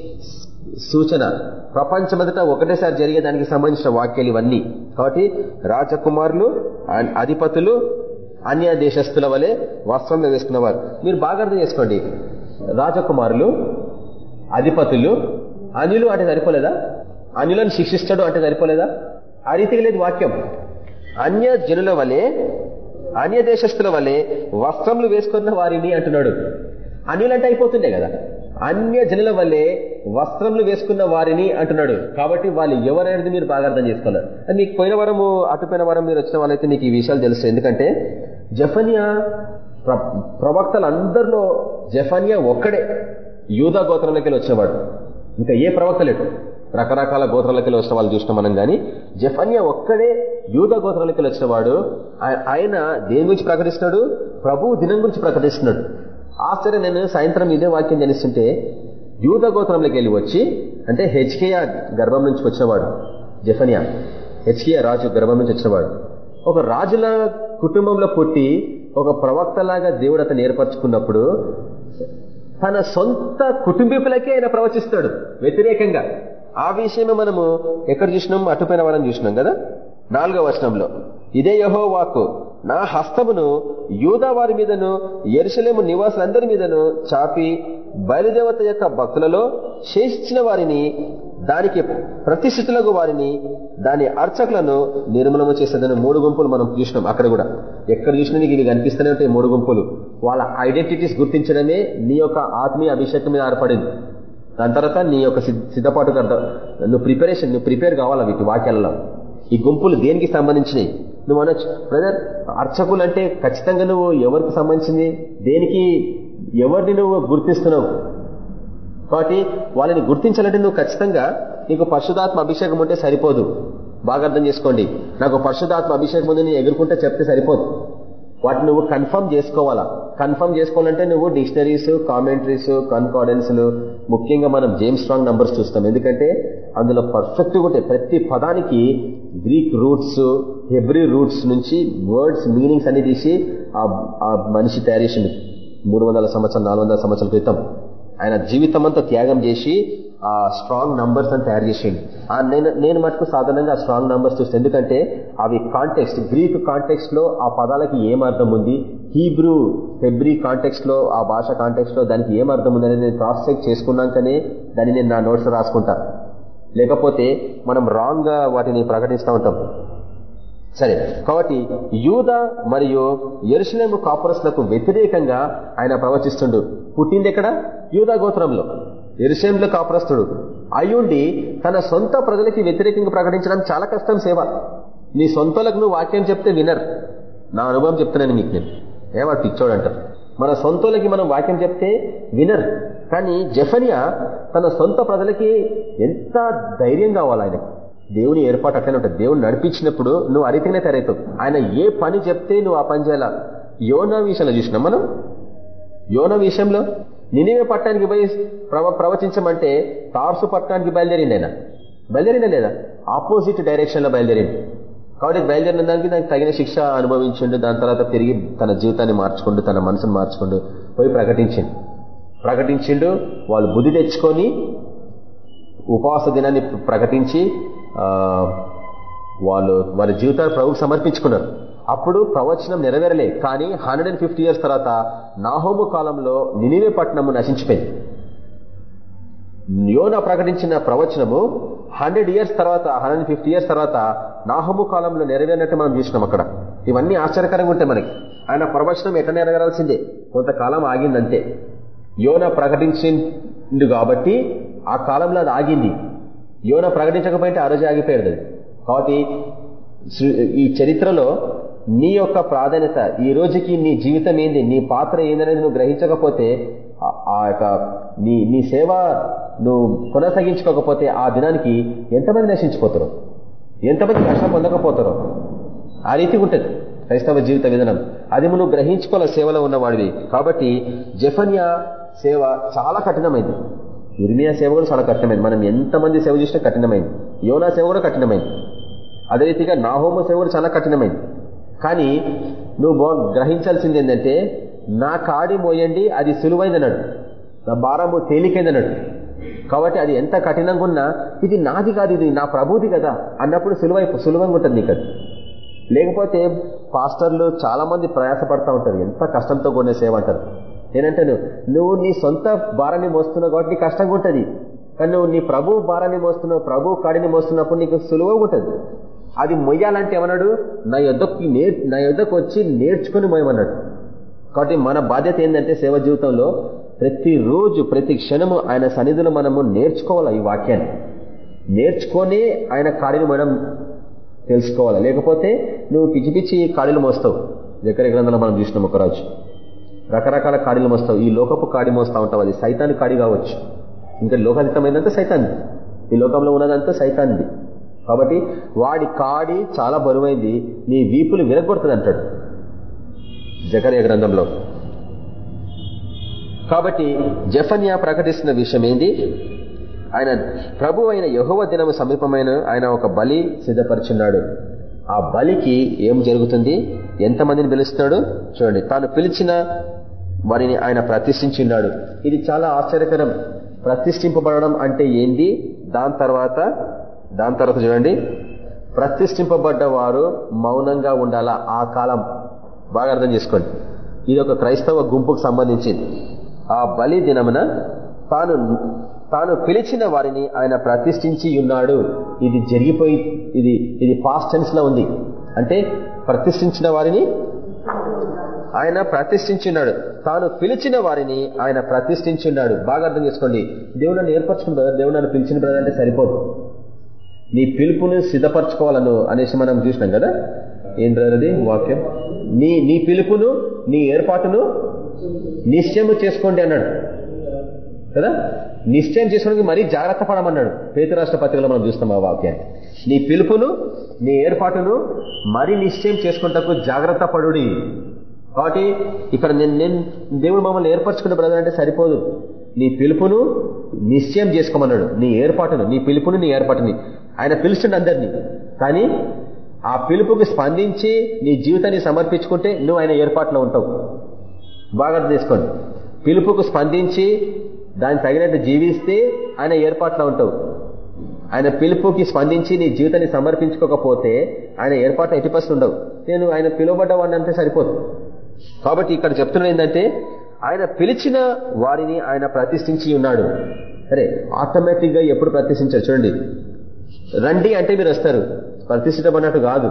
సూచన. ప్రపంచమంతటా ఒకటేసారి జరిగే దానికి సంబంధించిన వాక్యాలు ఇవన్నీ. కాబట్టి రాజకుమారులు అధిపతులు అన్య దేశస్తుల వలె వస్త్రంలో వేసుకున్నవారు. మీరు బాగా అర్థం చేసుకోండి. రాజకుమారులు అధిపతులు అనిలు అంటే సరిపోలేదా? అనిలను శిక్షిస్తాడు అంటే సరిపోలేదా? ఆ రీతిగా లేదు వాక్యం. అన్య జనుల వలె అన్య దేశస్తుల వల్లే వస్త్రములు వేసుకున్న వారిని అంటున్నాడు. అన్యులంటే అయిపోతుండే కదా. అన్య జనుల వల్లే వస్త్రములు వేసుకున్న వారిని అంటున్నాడు. కాబట్టి వాళ్ళు ఎవరనేది మీరు బాగా అర్థం చేసుకోవాలి. అది మీకు పోయిన వారము అటుపోయిన వారం మీరు వచ్చిన వాళ్ళైతే మీకు ఈ విషయాలు తెలుసు ఎందుకంటే జఫనియా ప్రవక్తలందరిలో జఫనియా ఒక్కడే. యూదా గోత్రంలోకి వచ్చినవాడు. ఇంకా ఏ ప్రవక్త లేడు. రకరకాల గోత్రాలకి వచ్చిన వాళ్ళు చూసిన మనం కానీ జఫన్య ఒక్కడే యూద గోత్రాలకి వచ్చిన వాడు ఆయన దేని గురించి ప్రకటిస్తున్నాడు? ప్రభు దినం గురించి ప్రకటిస్తున్నాడు. ఆశ్చర్యం నేను సాయంత్రం ఇదే వాక్యం జనిస్తుంటే యూద గోత్రంలోకి వెళ్ళి వచ్చి అంటే హెచ్కేయా గర్భం నుంచి వచ్చినవాడు జఫనియా హెచ్కేయా రాజు గర్భం నుంచి వచ్చినవాడు. ఒక రాజుల కుటుంబంలో పుట్టి ఒక ప్రవక్తలాగా దేవుడు అతను ఏర్పరచుకున్నప్పుడు తన సొంత కుటుంబీకులకే ఆయన ప్రవచిస్తాడు వ్యతిరేకంగా. ఆ విషయమే మనము ఎక్కడ చూసినాం? అటుపైన వాళ్ళని చూసినాం కదా? నాలుగో వచనంలో. ఇదే యహో వాక్కు నా హస్తమును యూదా వారి మీదను ఎరుసలేము నివాసులందరి మీదను చాపి బయలుదేవత యొక్క భక్తులలో శేషించిన వారిని దానికి ప్రతిష్ఠితులకు వారిని దాని అర్చకులను నిర్మూలన చేసేదని మూడు గుంపులు మనం చూసినాం అక్కడ కూడా. ఎక్కడ చూసినా నీకు ఇది కనిపిస్తూనే ఉంటాయి మూడు గుంపులు. వాళ్ళ ఐడెంటిటీస్ గుర్తించడమే నీ యొక్క ఆత్మీయ అభిషేకం మీద ఆధారపడింది దాని తర్వాత నీ యొక్క సిద్ధపాటు నువ్వు ప్రిపరేషన్ నువ్వు ప్రిపేర్ కావాలా వీటి వాక్యాలలో? ఈ గుంపులు దేనికి సంబంధించినవి నువ్వు అనొచ్చు. బ్రదర్ అర్చకులు అంటే ఖచ్చితంగా నువ్వు ఎవరికి సంబంధించింది? దేనికి ఎవరిని నువ్వు గుర్తిస్తున్నావు? కాబట్టి వాళ్ళని గుర్తించాలంటే నువ్వు ఖచ్చితంగా నీకు పరిశుధాత్మ అభిషేకం ఉంటే సరిపోదు. బాగా అర్థం చేసుకోండి. నాకు పరిశుధాత్మ అభిషేకం ఉందని ఎగురుకుంటే చెప్తే సరిపోదు. వాటిని నువ్వు కన్ఫర్మ్ చేసుకోవాలా? కన్ఫర్మ్ చేసుకోవాలంటే నువ్వు డిక్షనరీస్ కామెంటరీస్ కన్కార్డెన్స్లు ముఖ్యంగా మనం జేమ్స్ స్ట్రాంగ్ నంబర్స్ చూస్తాం. ఎందుకంటే అందులో పర్ఫెక్ట్గా ఉంటాయి ప్రతి పదానికి గ్రీక్ రూట్స్ హెబ్రి రూట్స్ నుంచి వర్డ్స్ మీనింగ్స్ అన్ని తీసి ఆ మనిషి తయారు చేసింది మూడు వందల సంవత్సరం నాలుగు సంవత్సరాల క్రితం. ఆయన జీవితం అంతా త్యాగం చేసి ఆ స్ట్రాంగ్ నంబర్స్ అని తయారు చేసేయండి. నేను నేను మటుకు సాధారణంగా స్ట్రాంగ్ నంబర్స్ చూస్తే ఎందుకంటే అవి కాంటెక్స్ట్ గ్రీక్ కాంటెక్స్ట్లో ఆ పదాలకి ఏం అర్థం ఉంది హీబ్రూ ఫెబ్రీ కాంటెక్స్ట్లో ఆ భాష కాంటెక్స్ట్లో దానికి ఏం అర్థం ఉందని నేను క్రాస్ చెక్ చేసుకున్నాకనే దాన్ని నేను నా నోట్స్ రాసుకుంటా. లేకపోతే మనం రాంగ్గా వాటిని ప్రకటిస్తూ ఉంటాం. సరే కాబట్టి యూద మరియు ఎరుసలేము కాపురస్లకు వ్యతిరేకంగా ఆయన ప్రవచిస్తుండు. పుట్టింది ఎక్కడ? యూదా గోత్రంలో. ఎరుసలేంలో కాపురస్తుడు. అయ్యుండి తన సొంత ప్రజలకి వ్యతిరేకంగా ప్రకటించడం చాలా కష్టం సేవ. నీ సొంతలకు నువ్వు వాక్యం చెప్తే వినర్. నా అనుభవం చెప్తున్నాను మీకు నేను. ఏమో పిచ్చోడంటారు మన సొంతలకి మనం వాక్యం చెప్తే వినర్. కానీ జఫనియా తన సొంత ప్రజలకి ఎంత ధైర్యం కావాలి ఆయనకు? దేవుని ఏర్పాటు అట్లనే ఉంటుంది. దేవుని నడిపించినప్పుడు నువ్వు అరితేనే తయారవుతావు ఆయన ఏ పని చెప్తే నువ్వు ఆ పని చేయాల? యోన విషయంలో చూసినాం మనం. యోన విషయంలో నినివే పట్టణానికి పోయి ప్రవ ప్రవచించమంటే తార్సు పట్టణానికి బయలుదేరింది ఆయన బయలుదేరిందా లేదా? ఆపోజిట్ డైరెక్షన్లో బయలుదేరింది కాబట్టి బయలుదేరిన దానికి దానికి తగిన శిక్ష అనుభవించిండు. దాని తర్వాత తిరిగి తన జీవితాన్ని మార్చుకుంటూ తన మనసును మార్చుకుంటూ పోయి ప్రకటించిండు. ప్రకటించిండు వాళ్ళు బుద్ధి తెచ్చుకొని ఉపవాస దినాన్ని ప్రకటించి వాళ్ళు వారి జీవితాలు ప్రభుకు సమర్పించుకున్నారు. అప్పుడు ప్రవచనం నెరవేరలే కానీ హండ్రెడ్ ఇయర్స్ తర్వాత నాహోము కాలంలో నినివే పట్టణము నశించిపోయింది. యోన ప్రకటించిన ప్రవచనము హండ్రెడ్ ఇయర్స్ తర్వాత హండ్రెడ్ ఫిఫ్టీ ఇయర్స్ తర్వాత నాహోము కాలంలో నెరవేరినట్టు మనం చూసినాం అక్కడ. ఇవన్నీ ఆశ్చర్యకరంగా ఉంటాయి మనకి. ఆయన ప్రవచనం ఎట్లా నెరవేరాల్సిందే? కొంతకాలం ఆగిందంతే. యోన ప్రకటించిండు కాబట్టి ఆ కాలంలో అది ఆగింది. యోన ప్రకటించకపోయింటే ఆ రోజు ఆగిపోయాడు కాబట్టి ఈ చరిత్రలో నీ యొక్క ప్రాధాన్యత ఈ రోజుకి నీ జీవితం ఏంది నీ పాత్ర ఏందనేది నువ్వు గ్రహించకపోతే ఆ యొక్క నీ నీ సేవ నువ్వు కొనసాగించుకోకపోతే ఆ దినానికి ఎంతమంది నశించిపోతారు? ఎంతమంది కష్టం పొందకపోతారు? ఆ రీతి ఉంటుంది. క్రైస్తవ జీవిత విధానం. అది నువ్వు గ్రహించుకోవాలి సేవలో ఉన్నవాడివి. కాబట్టి జఫన్యా సేవ చాలా కఠినమైంది. ఇర్మియా సేవ కూడా చాలా కఠినమైంది. మనం ఎంతమంది సేవ చేసినా కఠినమైంది. యోనా సేవ కూడా కఠినమైంది. అదే రీతిగా నాహోమ సేవ కూడా చాలా కఠినమైంది. కానీ నువ్వు గ్రహించాల్సింది ఏంటంటే నా కాడి మోయండి అది సులువైందన్నాడు. నా భారము తేలికైందన్నాడు. కాబట్టి అది ఎంత కఠినంగా ఉన్నా ఇది నాది కాదు ఇది నా ప్రభుది కదా అన్నప్పుడు సులువై సులువంగా ఉంటుంది నీకు లేకపోతే పాస్టర్లు చాలా మంది ప్రయాసపడతా ఉంటారు ఎంత కష్టంతో కొనే సేవ అంటారు. నేనంటే నువ్వు నీ సొంత భారాన్ని మోస్తున్నావు కాబట్టి నీకు కష్టంగా ఉంటుంది. కానీ నువ్వు నీ ప్రభు భారాన్ని మోస్తున్నావు ప్రభు కాడిని మోస్తున్నప్పుడు నీకు సులువుగా ఉంటుంది. అది మొయ్యాలంటే ఏమన్నాడు? నా యుద్ధకి నా యుద్ధకు వచ్చి నేర్చుకుని మోయమన్నాడు కాబట్టి మన బాధ్యత ఏంటంటే సేవ జీవితంలో ప్రతిరోజు ప్రతి క్షణము ఆయన సన్నిధిలో మనము నేర్చుకోవాలి ఈ వాక్యాన్ని? నేర్చుకొని ఆయన కాడిని మనం తెలుసుకోవాలి? లేకపోతే నువ్వు పిచ్చి పిచ్చి కాడిలు మోస్తావు. ఎక్కడ గ్రంథంలో మనం చూసినాం ఒకరోజు. రకరకాల కాడిలు మోస్తావు. ఈ లోకపు కాడి మోస్తా ఉంటావు. అది సైతాన్ని కాడి కావచ్చు. ఇంకా లోకాతీతమైందంతా సైతాన్ని ఈ లోకంలో ఉన్నదంతా సైతాన్ని కాబట్టి వాడి కాడి చాలా బరువైంది నీ వీపులు విరగొడుతుంది అంటాడు. జకర్య గ్రంథంలో. కాబట్టి జఫన్యా ప్రకటిస్తున్న విషయం ఏంది? ఆయన ప్రభు అయిన యహోవ దినము సమీపమైన ఆయన ఒక బలి సిద్ధపరిచున్నాడు. ఆ బలికి ఏం జరుగుతుంది? ఎంతమందిని పిలుస్తున్నాడు? చూడండి తాను పిలిచిన వారిని ఆయన ప్రతిష్ఠించున్నాడు. ఇది చాలా ఆశ్చర్యకరం. ప్రతిష్ఠింపబడడం అంటే ఏంది? దాని తర్వాత దాని తర్వాత చూడండి. ప్రతిష్ఠింపబడ్డ వారు మౌనంగా ఉండాలా? ఆ కాలం. బాగా అర్థం చేసుకోండి. ఇది ఒక క్రైస్తవ గుంపుకు సంబంధించింది. ఆ బలి దినమున తాను తాను పిలిచిన వారిని ఆయన ప్రతిష్ఠించి ఉన్నాడు. ఇది జరిగిపోయి ఇది ఇది పాస్ట్ టెన్స్లో ఉంది. అంటే ప్రతిష్ఠించిన వారిని ఆయన ప్రతిష్ఠించున్నాడు తాను పిలిచిన వారిని ఆయన ప్రతిష్ఠించున్నాడు బాగా అర్థం చేసుకోండి. దేవుడు నన్ను ఏర్పరచుకున్న బ్రదర్ దేవుడు నన్ను పిలిచిన బ్రదర్ అంటే సరిపోదు. నీ పిలుపుని సిద్ధపరచుకోవాలను అనేసి మనం చూసినాం కదా? ఏం అది వాక్యం? నీ నీ పిలుపును నీ ఏర్పాటును నిశ్చయము చేసుకోండి అన్నాడు. కదా? నిశ్చయం చేసుకోవడానికి మరీ జాగ్రత్త పడమన్నాడు. పేతురాష్ట్ర పత్రికలో మనం చూస్తాం ఆ వాక్యాన్ని. నీ పిలుపును నీ ఏర్పాటును మరీ నిశ్చయం చేసుకుంటకు జాగ్రత్త పడుడి. కాబట్టి ఇక్కడ నేను నేను దేవుడు మమ్మల్ని ఏర్పరచుకున్న బ్రదర్ అంటే సరిపోదు. నీ పిలుపును నిశ్చయం చేసుకోమన్నాడు. నీ ఏర్పాటును నీ పిలుపును నీ ఏర్పాటుని. ఆయన పిలుస్తుండే అందరినీ. కానీ ఆ పిలుపుకి స్పందించి నీ జీవితాన్ని సమర్పించుకుంటే నువ్వు ఆయన ఏర్పాట్లో ఉంటావు. బాగా తీసుకోండి పిలుపుకు స్పందించి దాన్ని తగినట్టు జీవిస్తే ఆయన ఏర్పాట్లో ఉంటావు. ఆయన పిలుపుకి స్పందించి నీ జీవితాన్ని సమర్పించుకోకపోతే ఆయన ఏర్పాటు ఎట్టి ఉండవు. నేను ఆయన పిలువబడ్డవాడిని అంటే సరిపోదు. కాబట్టి ఇక్కడ చెప్తున్నది ఏంటంటే ఆయన పిలిచిన వారిని ఆయన ప్రతిష్ఠించి ఉన్నాడు. సరే ఆటోమేటిక్గా ఎప్పుడు ప్రతిష్ఠించారు? చూడండి. రండి అంటే మీరు వస్తారు. ప్రతిష్ఠితమన్నట్టు కాదు.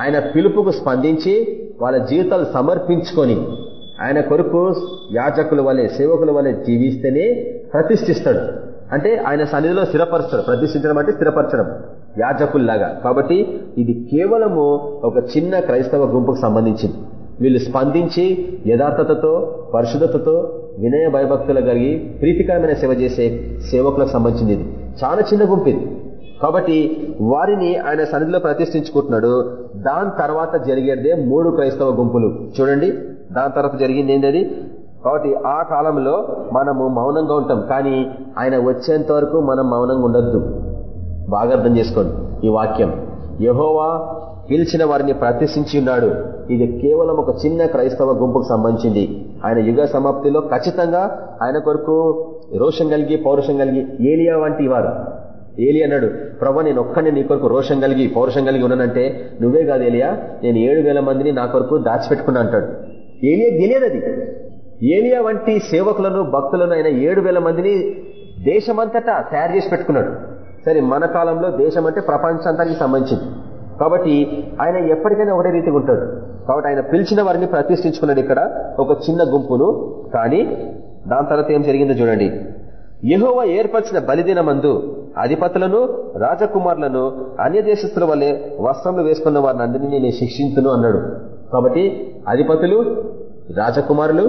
ఆయన పిలుపుకు స్పందించి వాళ్ళ జీవితాలు సమర్పించుకొని ఆయన కొరకు యాజకుల వలె సేవకుల వలె జీవిస్తేనే ప్రతిష్ఠిస్తాడు. అంటే ఆయన సన్నిధిలో స్థిరపరచడం ప్రతిష్ఠించడం అంటే స్థిరపరచడం. యాజకుల్లాగా. కాబట్టి ఇది కేవలము ఒక చిన్న క్రైస్తవ గుంపుకు సంబంధించింది. వీళ్ళు స్పందించి యథార్థతతో పరిశుద్ధతతో వినయ భయభక్తులు కలిగి ప్రీతికరమైన సేవ చేసే సేవకులకు సంబంధించింది ఇది. చాలా చిన్న గుంపు ఇది. కాబట్టి వారిని ఆయన సన్నిధిలో ప్రతిష్ఠించుకుంటున్నాడు. దాని తర్వాత జరిగేదే మూడు క్రైస్తవ గుంపులు. చూడండి దాని తర్వాత జరిగింది ఏంటది కాబట్టి ఆ కాలంలో మనము మౌనంగా ఉంటాం కానీ ఆయన వచ్చేంత వరకు మనం మౌనంగా ఉండొద్దు. బాగా అర్థం చేసుకోండి ఈ వాక్యం. యహోవా పిలిచిన వారిని ప్రతిష్ఠించి ఉన్నాడు. ఇది కేవలం ఒక చిన్న క్రైస్తవ గుంపుకు సంబంధించింది. ఆయన యుగ సమాప్తిలో ఖచ్చితంగా ఆయన కొరకు రోషం కలిగి పౌరుషం కలిగి ఏలియా వంటి వారు. ఏలి అన్నాడు ప్రభా నేను ఒక్కడిని నీ కొరకు రోషం కలిగి పౌరుషం కలిగి ఉన్నానంటే నువ్వే కాదు ఏలియా నేను ఏడు మందిని నా కొరకు దాచిపెట్టుకున్నా అంటాడు. ఏలియా తెలియదు అది. ఏలియా వంటి సేవకులను భక్తులను ఆయన ఏడు మందిని దేశమంతటా తయారు చేసి పెట్టుకున్నాడు. సరే మన కాలంలో దేశం అంటే ప్రపంచాంతానికి సంబంధించింది. కాబట్టి ఆయన ఎప్పటికైనా ఒకటే రీతిగా ఉంటాడు. కాబట్టి ఆయన పిలిచిన వారిని ప్రతిష్ఠించుకున్నాడు ఇక్కడ ఒక చిన్న గుంపును. కానీ దాని తర్వాత ఏం జరిగిందో చూడండి. యహోవ ఏర్పరిచిన బలిదిన మందు అధిపతులను రాజకుమారులను అన్య దేశస్తుల వల్లే వస్త్రములు వేసుకున్న వారిని అందరినీ నేను శిక్షించును అన్నాడు. కాబట్టి అధిపతులు రాజకుమారులు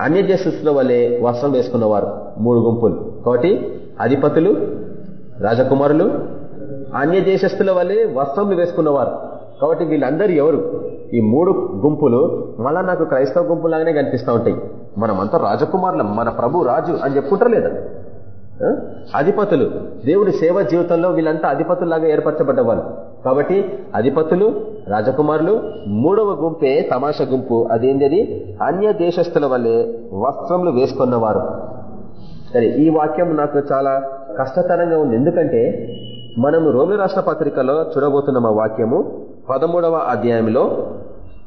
అన్య దేశస్తుల వల్లే వస్త్రం వేసుకున్నవారు మూడు గుంపులు. కాబట్టి అధిపతులు రాజకుమారులు అన్య దేశస్తుల వల్లే వస్త్రములు వేసుకున్నవారు కాబట్టి వీళ్ళందరూ ఎవరు? ఈ మూడు గుంపులు మళ్ళా నాకు క్రైస్తవ గుంపులాగానే కనిపిస్తూ ఉంటాయి. మనమంతా రాజకుమారులం మన ప్రభు రాజు అని చెప్పుకుంటారు లేదా? అధిపతులు. దేవుడి సేవ జీవితంలో వీళ్ళంతా అధిపతుల్లాగా ఏర్పరచబడ్డవాళ్ళు. కాబట్టి అధిపతులు రాజకుమారులు మూడవ గుంపే తమాష గుంపు. అదేంటి అన్య దేశస్తుల వల్లే వస్త్రములు వేసుకున్నవారు. సరే ఈ వాక్యం నాకు చాలా కష్టతరంగా ఉంది. ఎందుకంటే మనము రోమి రాష్ట్ర పత్రికలో చూడబోతున్న వాక్యము. పదమూడవ అధ్యాయంలో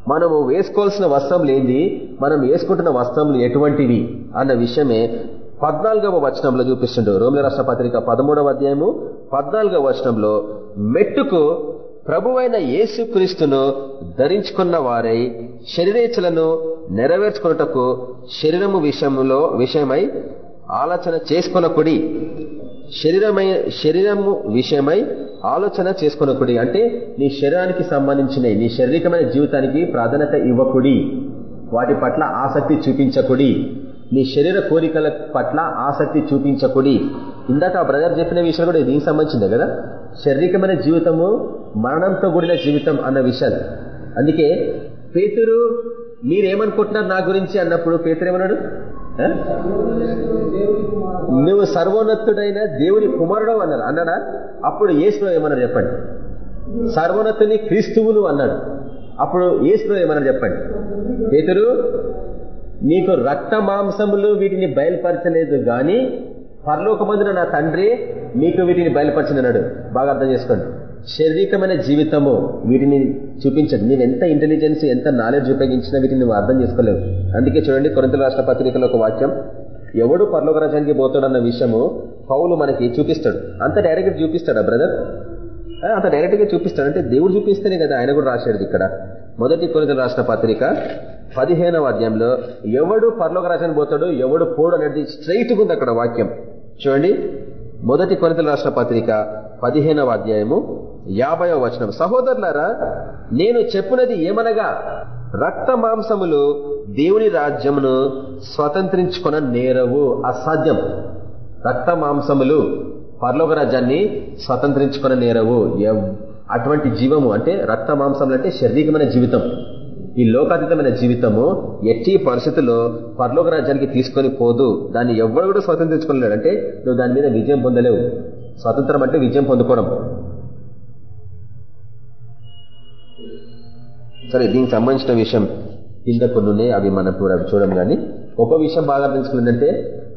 మనము వేసుకోవాల్సిన వస్త్రములు ఏంది? మనం వేసుకుంటున్న వస్త్రములు ఎటువంటివి? అన్న విషయమే పద్నాలుగవ వచనంలో చూపిస్తుండడు రోమిల రాష్ట్ర పత్రిక పదమూడవ అధ్యాయము పద్నాలుగవ వచనంలో మెట్టుకు ప్రభువైన యేసుక్రీస్తును ధరించుకున్న వారై శరీరేచ్ఛలను నెరవేర్చుకున్నటకు శరీరము విషయంలో విషయమై ఆలోచన చేసుకునకుడి. శరీరమై శరీరము విషయమై ఆలోచన చేసుకునకుడి. అంటే నీ శరీరానికి సంబంధించిన నీ శారీరకమైన జీవితానికి ప్రాధాన్యత ఇవ్వకుడి. వాటి పట్ల ఆసక్తి చూపించకుడి. నీ శరీర కోరికల పట్ల ఆసక్తి చూపించకుడి. ఇందాక బ్రదర్ చెప్పిన విషయాలు కూడా దీనికి సంబంధించిందే కదా? శారీరకమైన జీవితము మరణంతో కూడిన జీవితం అన్న విషయాలు. అందుకే పేతురు మీరేమనుకుంటున్నారు నా గురించి అన్నప్పుడు పేతురు ఏమన్నాడు? నువ్వు సర్వోన్నతుడైన దేవుని కుమారుడు అన్నారు అన్నాడా? అప్పుడు ఏసులో ఏమన్నారు చెప్పండి? సర్వోన్నతుని క్రీస్తువులు అన్నాడు. అప్పుడు ఏసులో ఏమన్నారు చెప్పండి? పేతురు నీకు రక్త మాంసములు వీటిని బయలుపరచలేదు గాని పరలోకమందున నా తండ్రి మీకు వీటిని బయలుపరచనన్నాడు. బాగా అర్థం చేసుకోండి. శారీరకమైన జీవితము వీటిని చూపించదు. నేను ఎంత ఇంటెలిజెన్స్ ఎంత నాలెడ్జ్ ఉపయోగించినా వీటిని నువ్వు అర్థం చేసుకోలేవు. అందుకే చూడండి కొరంత రాష్ట్ర పత్రికలో ఒక వాక్యం. ఎవడు పర్లోక రాజ్యానికి పోతాడన్న విషయము పౌలు మనకి చూపిస్తాడు. అంత డైరెక్ట్ చూపిస్తాడా బ్రదర్? అంత డైరెక్ట్గా చూపిస్తాడు. అంటే దేవుడు చూపిస్తేనే కదా ఆయన కూడా రాశాడు ఇక్కడ. మొదటి కొరింత రాష్ట్ర పత్రిక పదిహేనవ అధ్యాయంలో ఎవడు పర్లోక రాజ్యానికి పోతాడు ఎవడు పోడు అనేది స్ట్రైట్గా ఉంది అక్కడ వాక్యం. చూడండి. మొదటి కొరింత రాష్ట్ర పత్రిక పదిహేనవ అధ్యాయము యాభైవ వచనం. సహోదరులారా నేను చెప్పినది ఏమనగా రక్త మాంసములు దేవుని రాజ్యమును స్వతంత్రించుకున్న నేరవు అసాధ్యం. రక్త మాంసములు పర్లోక రాజ్యాన్ని స్వతంత్రించుకున్న నేరవు అటువంటి జీవము అంటే రక్త మాంసములు అంటే శారీరకమైన జీవితం. ఈ లోకాతీతమైన జీవితము ఎట్టి పరిస్థితుల్లో పర్లోక రాజ్యానికి తీసుకొని పోదు. దాన్ని ఎవరు కూడా స్వతంత్రించుకోలేడు. అంటే నువ్వు దాని మీద విజయం పొందలేవు. స్వతంత్రం అంటే విజయం పొందుకోవడం. సరే దీనికి సంబంధించిన విషయం. కింద కొన్ని అవి మనం చూడడం కానీ ఒక విషయం బాగా తెలుసుకుందంటే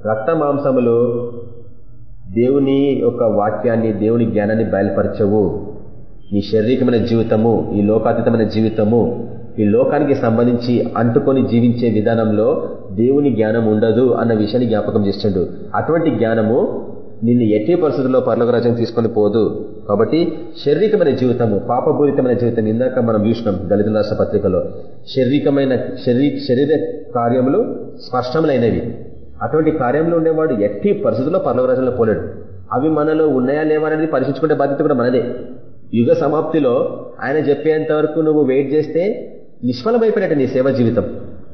రక్త మాంసములు దేవుని యొక్క వాక్యాన్ని దేవుని జ్ఞానాన్ని బయలుపరచవు. ఈ శారీరకమైన జీవితము ఈ లోకాతీతమైన జీవితము ఈ లోకానికి సంబంధించి అంటుకొని జీవించే విధానంలో దేవుని జ్ఞానం ఉండదు అన్న విషయాన్ని జ్ఞాపకం చేస్తుండు. అటువంటి జ్ఞానము నిన్ను ఎట్టి పరిస్థితుల్లో పర్లోక రాజ్యం తీసుకొని పోదు. కాబట్టి శారీరకమైన జీవితము పాపపూరితమైన జీవితం ఇందాక మనం చూసినాం దళితుల రాష్ట్ర పత్రికలో. శారీరకమైన శరీర కార్యములు స్పష్టములైనవి. అటువంటి కార్యంలో ఉండేవాడు ఎట్టి పరిస్థితుల్లో పర్లవరాజంలో పోలేడు. అవి మనలో ఉన్నాయా లేవా అనేది పరీక్షించుకుంటే బాధ్యత కూడా మనదే. యుగ సమాప్తిలో ఆయన చెప్పేంత వరకు నువ్వు వెయిట్ చేస్తే నిష్ఫలమైపోయినట్టు నీ సేవ జీవితం.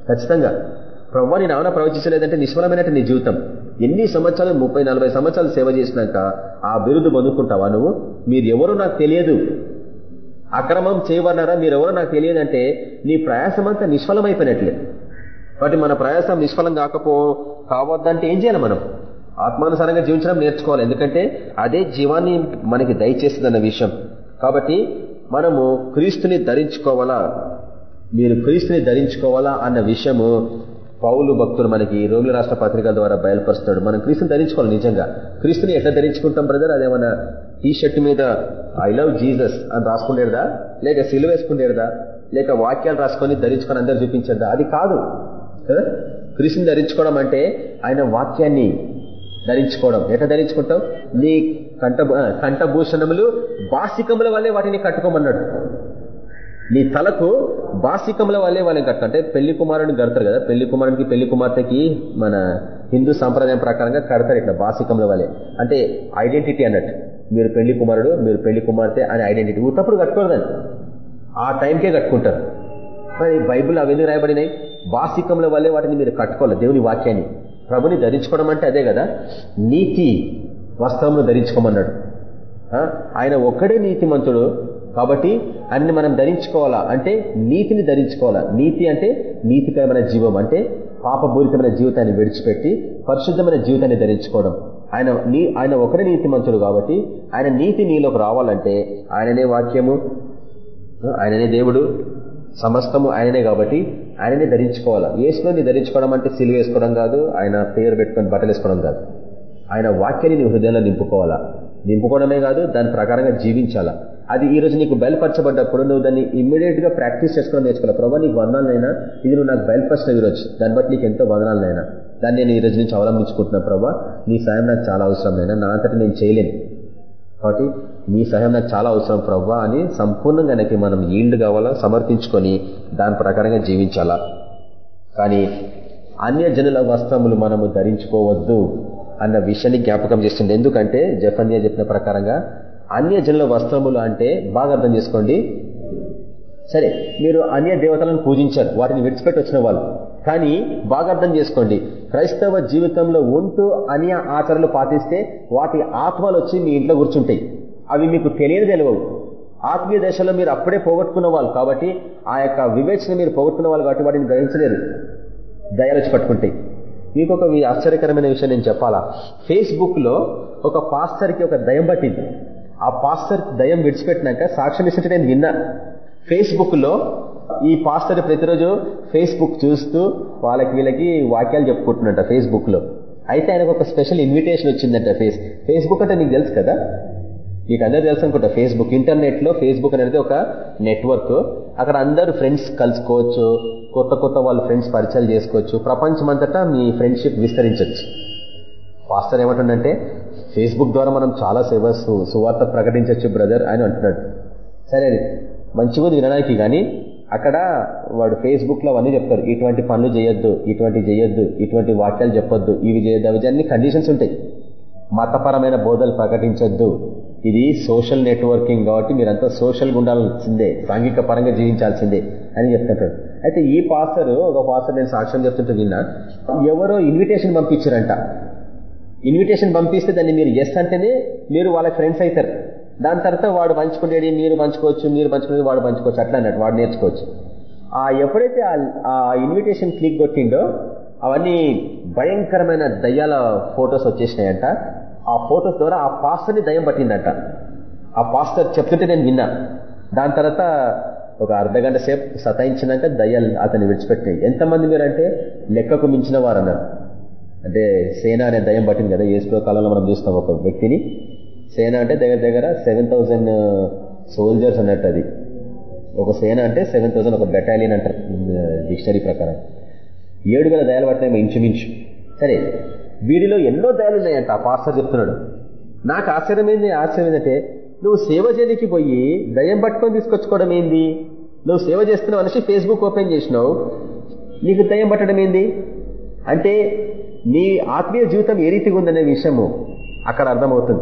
ఖచ్చితంగా. ప్రవ్వా నేను ఏమైనా ప్రవచించలేదంటే నిష్ఫలమైనట్టు నీ జీవితం. ఎన్ని సంవత్సరాలు? ముప్పై నలభై సంవత్సరాలు సేవ చేసినాక ఆ బిరుదు పొందుకుంటావా నువ్వు? మీరు ఎవరో నాకు తెలియదు. అక్రమం చేయవన్నారా మీరెవరో నాకు తెలియదు అంటే నీ ప్రయాసం అంతా నిష్ఫలమైపోయినట్లే. కాబట్టి మన ప్రయాసం నిష్ఫలం కాకపో కావద్దంటే ఏం చేయాలి మనం? ఆత్మానుసారంగా జీవించడం నేర్చుకోవాలి. ఎందుకంటే అదే జీవాన్ని మనకి దయచేస్తుంది అన్న విషయం. కాబట్టి మనము క్రీస్తుని ధరించుకోవాలా? మీరు క్రీస్తుని ధరించుకోవాలా అన్న విషయము పౌలు భక్తులు మనకి రోగుల రాష్ట్ర పత్రికల ద్వారా బయలుపరుస్తాడు. మనం క్రీస్తుని ధరించుకోవాలి నిజంగా. క్రీస్తుని ఎట్లా ధరించుకుంటాం బ్రదర్ అదేమన్నా టీ షర్ట్ మీద ఐ లవ్ జీసస్ అని రాసుకునేదా? లేక సిలువేసుకునేదా లేక వాక్యాలు రాసుకొని ధరించుకొని అందరు చూపించేదా అది కాదు. క్రీస్తుని ధరించుకోవడం అంటే ఆయన వాక్యాన్ని ధరించుకోవడం. ఎట్లా ధరించుకుంటాం నీ కంఠ కంఠభూషణములు బాసికముల వల్లే వాటిని కట్టుకోమన్నాడు. నీ తలకు బాసికముల వల్లే వాళ్ళని కట్టు అంటే పెళ్ళి కుమారుని కడతారు కదా పెళ్ళి కుమారునికి పెళ్ళి కుమార్తెకి మన హిందూ సంప్రదాయం ప్రకారంగా కడతారు ఇట్లా బాసికముల వల్లే. అంటే ఐడెంటిటీ అన్నట్టు. మీరు పెళ్ళి కుమారుడు మీరు పెళ్ళి కుమార్తె అనే ఐడెంటిటీ. ఉత్తప్పుడు కట్టుకోరు ఆ టైంకే కట్టుకుంటారు. మరి బైబుల్ అవన్నీ రాయబడినాయి? బాసికముల వల్లే వాటిని మీరు కట్టుకోవాలి. దేవుని వాక్యాన్ని. ప్రభుని ధరించుకోవడం అంటే అదే కదా? నీతి వస్త్రములు ధరించుకోమన్నాడు. ఆయన ఒక్కడే నీతిమంతుడు కాబట్టి అన్ని మనం ధరించుకోవాలా? అంటే నీతిని ధరించుకోవాలా? నీతి అంటే నీతికరమైన జీవం. అంటే పాపపూరితమైన జీవితాన్ని విడిచిపెట్టి పరిశుద్ధమైన జీవితాన్ని ధరించుకోవడం. ఆయన నీ ఆయన ఒకరే నీతిమంతుడు కాబట్టి ఆయన నీతి నీలోకి రావాలంటే ఆయననే వాక్యము ఆయననే దేవుడు. సమస్తము ఆయననే కాబట్టి ఆయననే ధరించుకోవాలా? ఏసులోని ధరించుకోవడం అంటే సిలువ వేసుకోవడం కాదు ఆయన పేరు పెట్టుకొని బట్టలు వేసుకోవడం కాదు. ఆయన వాక్యాన్ని నీ హృదయంలో నింపుకోవాలా? నింపుకోవడమే కాదు దాని ప్రకారంగా జీవించాలా? అది ఈ రోజు నీకు బయలుపరచబడ్డప్పుడు నువ్వు దాన్ని ఇమ్మీడియట్గా ప్రాక్టీస్ చేసుకోవడం నేర్చుకోవాలి? ప్రభావ నీకు వందనాలైనా ఇది నువ్వు నాకు బయలుపరిచిన ఈరోజు దాన్ని బట్టి నీకు ఎంతో వందనాలైనా దాన్ని నేను ఈ రోజు నుంచి అవలంబించుకుంటున్నా ప్రభావ నీ సాయం నాకు చాలా అవసరమైనా. నా అంతటి నేను చేయలేను. కాబట్టి నీ సహాయం నాకు చాలా అవసరం ప్రవ్వా అని సంపూర్ణంగా నాకు మనం ఈల్డ్ కావాలా సమర్పించుకొని దాని ప్రకారంగా జీవించాలా. కానీ అన్య జనుల వస్త్రములు మనము ధరించుకోవద్దు అన్న విషయాన్ని జ్ఞాపకం చేస్తుంది. ఎందుకంటే జఫన్య చెప్పిన ప్రకారంగా అన్య జనుల వస్త్రములు అంటే బాగా అర్థం చేసుకోండి. సరే మీరు అన్య దేవతలను పూజించారు వాటిని విడిచిపెట్టి వచ్చిన వాళ్ళు. కానీ బాగా అర్థం చేసుకోండి. క్రైస్తవ జీవితంలో ఉంటూ అన్య ఆచరణలు పాటిస్తే వాటి ఆత్మలు వచ్చి మీ ఇంట్లో కూర్చుంటాయి. అవి మీకు తెలియదు తెలియవు. ఆత్మీయ దశలో మీరు అప్పుడే పోగొట్టుకున్న వాళ్ళు కాబట్టి ఆ యొక్క వివేచన మీరు పోగొట్టుకున్న వాళ్ళు కాబట్టి వాటిని గ్రహించలేరు. దయాలొచ్చి పట్టుకుంటే. మీకు ఒక ఆశ్చర్యకరమైన విషయం నేను చెప్పాలా? ఫేస్బుక్లో ఒక పాస్టర్కి ఒక దయం పట్టింది. ఆ పాస్టర్ దయం విడిచిపెట్టినాక సాక్ష్యం ఇస్తుంటే నేను విన్నా. ఫేస్బుక్లో ఈ పాస్టర్ ప్రతిరోజు ఫేస్బుక్ చూస్తూ వాళ్ళకి వీళ్ళకి వాక్యాలు చెప్పుకుంటున్నట్ట ఫేస్బుక్లో అయితే ఆయనకు ఒక స్పెషల్ ఇన్విటేషన్ వచ్చిందంట ఫేస్ ఫేస్బుక్ అంటే నీకు తెలుసు కదా? మీకు అందరూ తెలుసు అనుకుంటా ఫేస్బుక్ ఇంటర్నెట్లో ఫేస్బుక్ అనేది ఒక నెట్వర్క్ అక్కడ అందరు ఫ్రెండ్స్ కలుసుకోవచ్చు కొత్త కొత్త వాళ్ళు ఫ్రెండ్స్ పరిచయాలు చేసుకోవచ్చు. ప్రపంచమంతటా మీ ఫ్రెండ్షిప్ విస్తరించవచ్చు పాస్టర్ ఏమంటుండంటే ఫేస్బుక్ ద్వారా మనం చాలా సేవ సువార్త ప్రకటించవచ్చు బ్రదర్ అని అంటున్నాడు. సరే అది మంచిగా వినడానికి కానీ అక్కడ వాడు ఫేస్బుక్లో అవన్నీ చెప్తారు ఇటువంటి పనులు చేయొద్దు ఇటువంటి చేయొద్దు ఇటువంటి వాక్యాలు చెప్పొద్దు ఇవి చేయొద్దు అవి అన్ని కండిషన్స్ ఉంటాయి. మతపరమైన బోధలు ప్రకటించొద్దు. ఇది సోషల్ నెట్వర్కింగ్ కాబట్టి మీరంతా సోషల్గా ఉండాల్సిందే సాంఘిక పరంగా జీవించాల్సిందే అని చెప్తుంటాడు అయితే ఈ పాస్టర్ ఒక పాస్టర్ నేను సాక్ష్యం చెప్తుంటే విన్నా ఎవరో ఇన్విటేషన్ పంపించారంట. ఇన్విటేషన్ పంపిస్తే దాన్ని మీరు ఎస్ అంటేనే మీరు వాళ్ళ ఫ్రెండ్స్ అవుతారు దాని తర్వాత వాడు పంచుకునేది మీరు పంచుకోవచ్చు మీరు పంచుకునేది వాడు పంచుకోవచ్చు అట్లా అన్నట్టు వాడు నేర్చుకోవచ్చు. ఆ ఎప్పుడైతే ఆ ఇన్విటేషన్ క్లిక్ కొట్టిండో అవన్నీ భయంకరమైన దయ్యాల ఫొటోస్ వచ్చేసినాయంట. ఆ ఫొటోస్ ద్వారా ఆ పాస్టర్ని దయ్యం పట్టిందంట. ఆ పాస్టర్ చెప్తుంటే నేను విన్నా. దాని తర్వాత ఒక అర్ధ గంట సేపు సతాయించినాక దయ్యాలు అతన్ని విడిచిపెట్టినాయి. ఎంతమంది మీరంటే లెక్కకు మించిన వారు అన్నారు అంటే సేన అనే దయ్యం పట్టింది కదా ఏసులో కాలంలో మనం చూస్తాం ఒక వ్యక్తిని. సేన అంటే దగ్గర దగ్గర సెవెన్ సోల్జర్స్ uh, అన్నట్టు అది. ఒక సేన అంటే సెవెన్ ఒక బెటాలియన్ అంటారు uh, డిక్షనరీ ప్రకారం. ఏడు వేల దయాలు పట్టినాయి ఇంచుమించు. సరే వీడిలో ఎన్నో దయాలు ఉన్నాయంట ఆ పాస్టర్ చెప్తున్నాడు. నాకు ఆశ్చర్యమైంది ఆశ్చర్యం ఏంటంటే నువ్వు సేవ చేయడానికి పోయి దయం పట్టుకొని తీసుకొచ్చుకోవడం ఏంది? నువ్వు సేవ చేస్తున్నావు అనేసి ఫేస్బుక్ ఓపెన్ చేసినావు. నీకు దయం పట్టడం ఏంది? అంటే నీ ఆత్మీయ జీవితం ఏ రీతిగా ఉందనే విషయము అక్కడ అర్థమవుతుంది.